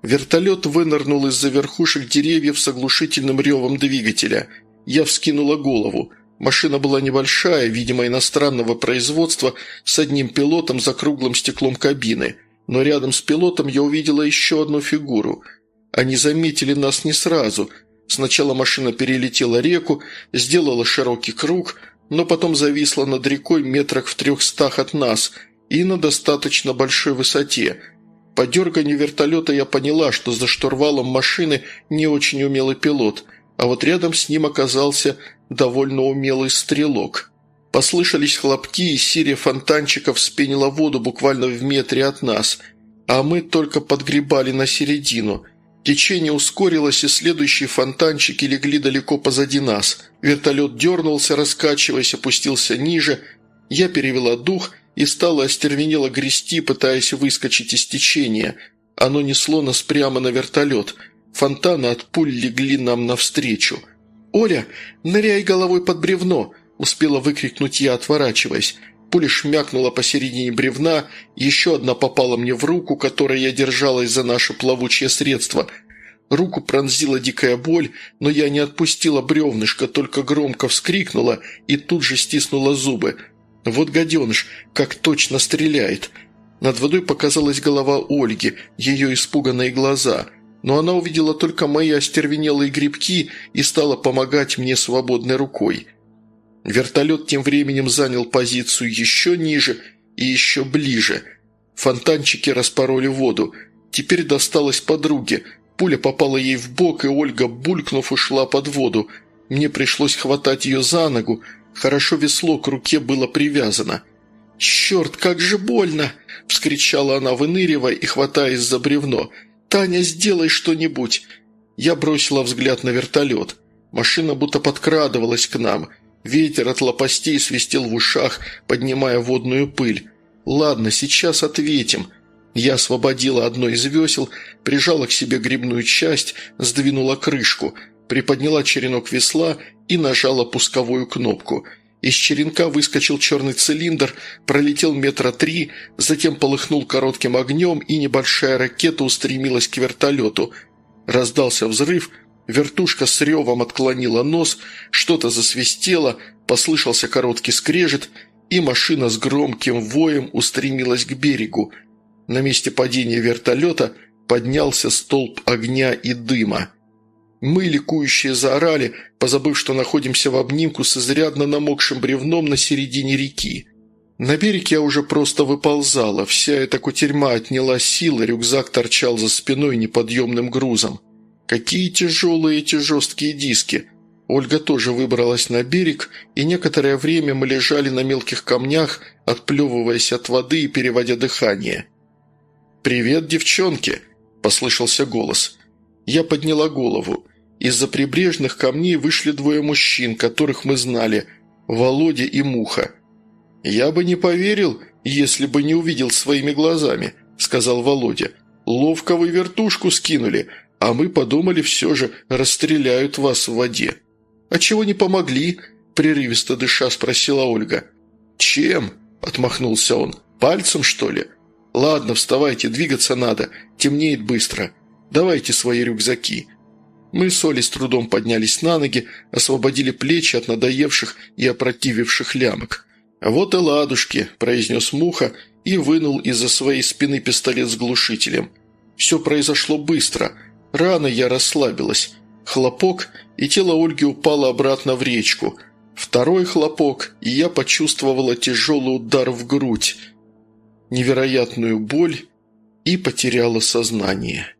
Вертолет вынырнул из-за верхушек деревьев с оглушительным ревом двигателя. Я вскинула голову. Машина была небольшая, видимо, иностранного производства, с одним пилотом за круглым стеклом кабины. но рядом с пилотом я увидела еще одну фигуру. Они заметили нас не сразу. Сначала машина перелетела реку, сделала широкий круг, но потом зависла над рекой метрах в трехстах от нас и на достаточно большой высоте. По дерганию вертолета я поняла, что за штурвалом машины не очень умелый пилот, а вот рядом с ним оказался довольно умелый стрелок. Послышались хлопки, и серия фонтанчиков спенила воду буквально в метре от нас, а мы только подгребали на середину. Течение ускорилось, и следующие фонтанчики легли далеко позади нас. Вертолет дернулся, раскачиваясь, опустился ниже. Я перевела дух и стала остервенело грести, пытаясь выскочить из течения. Оно несло нас прямо на вертолет. Фонтаны от пуль легли нам навстречу. «Оля, ныряй головой под бревно!» успела выкрикнуть я, отворачиваясь. Пуля шмякнула посередине бревна, еще одна попала мне в руку, которой я держалась за наше плавучее средство. Руку пронзила дикая боль, но я не отпустила бревнышко, только громко вскрикнула и тут же стиснула зубы. Вот гаденыш, как точно стреляет. Над водой показалась голова Ольги, ее испуганные глаза – но она увидела только мои остервенелые грибки и стала помогать мне свободной рукой. Вертолет тем временем занял позицию еще ниже и еще ближе. Фонтанчики распороли воду. Теперь досталось подруге. Пуля попала ей в бок, и Ольга, булькнув, ушла под воду. Мне пришлось хватать ее за ногу. Хорошо весло к руке было привязано. «Черт, как же больно!» – вскричала она, выныривая и хватаясь за бревно. «Таня, сделай что-нибудь!» Я бросила взгляд на вертолет. Машина будто подкрадывалась к нам – Ветер от лопастей свистел в ушах, поднимая водную пыль. «Ладно, сейчас ответим». Я освободила одно из весел, прижала к себе грибную часть, сдвинула крышку, приподняла черенок весла и нажала пусковую кнопку. Из черенка выскочил черный цилиндр, пролетел метра три, затем полыхнул коротким огнем, и небольшая ракета устремилась к вертолету. Раздался взрыв – Вертушка с ревом отклонила нос, что-то засвистело, послышался короткий скрежет, и машина с громким воем устремилась к берегу. На месте падения вертолета поднялся столб огня и дыма. Мы, ликующие, заорали, позабыв, что находимся в обнимку с изрядно намокшим бревном на середине реки. На берег я уже просто выползала, вся эта кутерьма отняла силы, рюкзак торчал за спиной неподъемным грузом. Какие тяжелые эти жесткие диски! Ольга тоже выбралась на берег, и некоторое время мы лежали на мелких камнях, отплевываясь от воды и переводя дыхание. «Привет, девчонки!» – послышался голос. Я подняла голову. Из-за прибрежных камней вышли двое мужчин, которых мы знали – Володя и Муха. «Я бы не поверил, если бы не увидел своими глазами», – сказал Володя. «Ловко вы вертушку скинули, а мы подумали, все же расстреляют вас в воде». «А чего не помогли?» – прерывисто дыша спросила Ольга. «Чем?» – отмахнулся он. «Пальцем, что ли?» «Ладно, вставайте, двигаться надо. Темнеет быстро. Давайте свои рюкзаки». Мы с Олей с трудом поднялись на ноги, освободили плечи от надоевших и опротививших лямок. «Вот и ладушки», – произнес Муха и вынул из-за своей спины пистолет с глушителем. Все произошло быстро – Рано я расслабилась. Хлопок, и тело Ольги упало обратно в речку. Второй хлопок, и я почувствовала тяжелый удар в грудь, невероятную боль и потеряла сознание.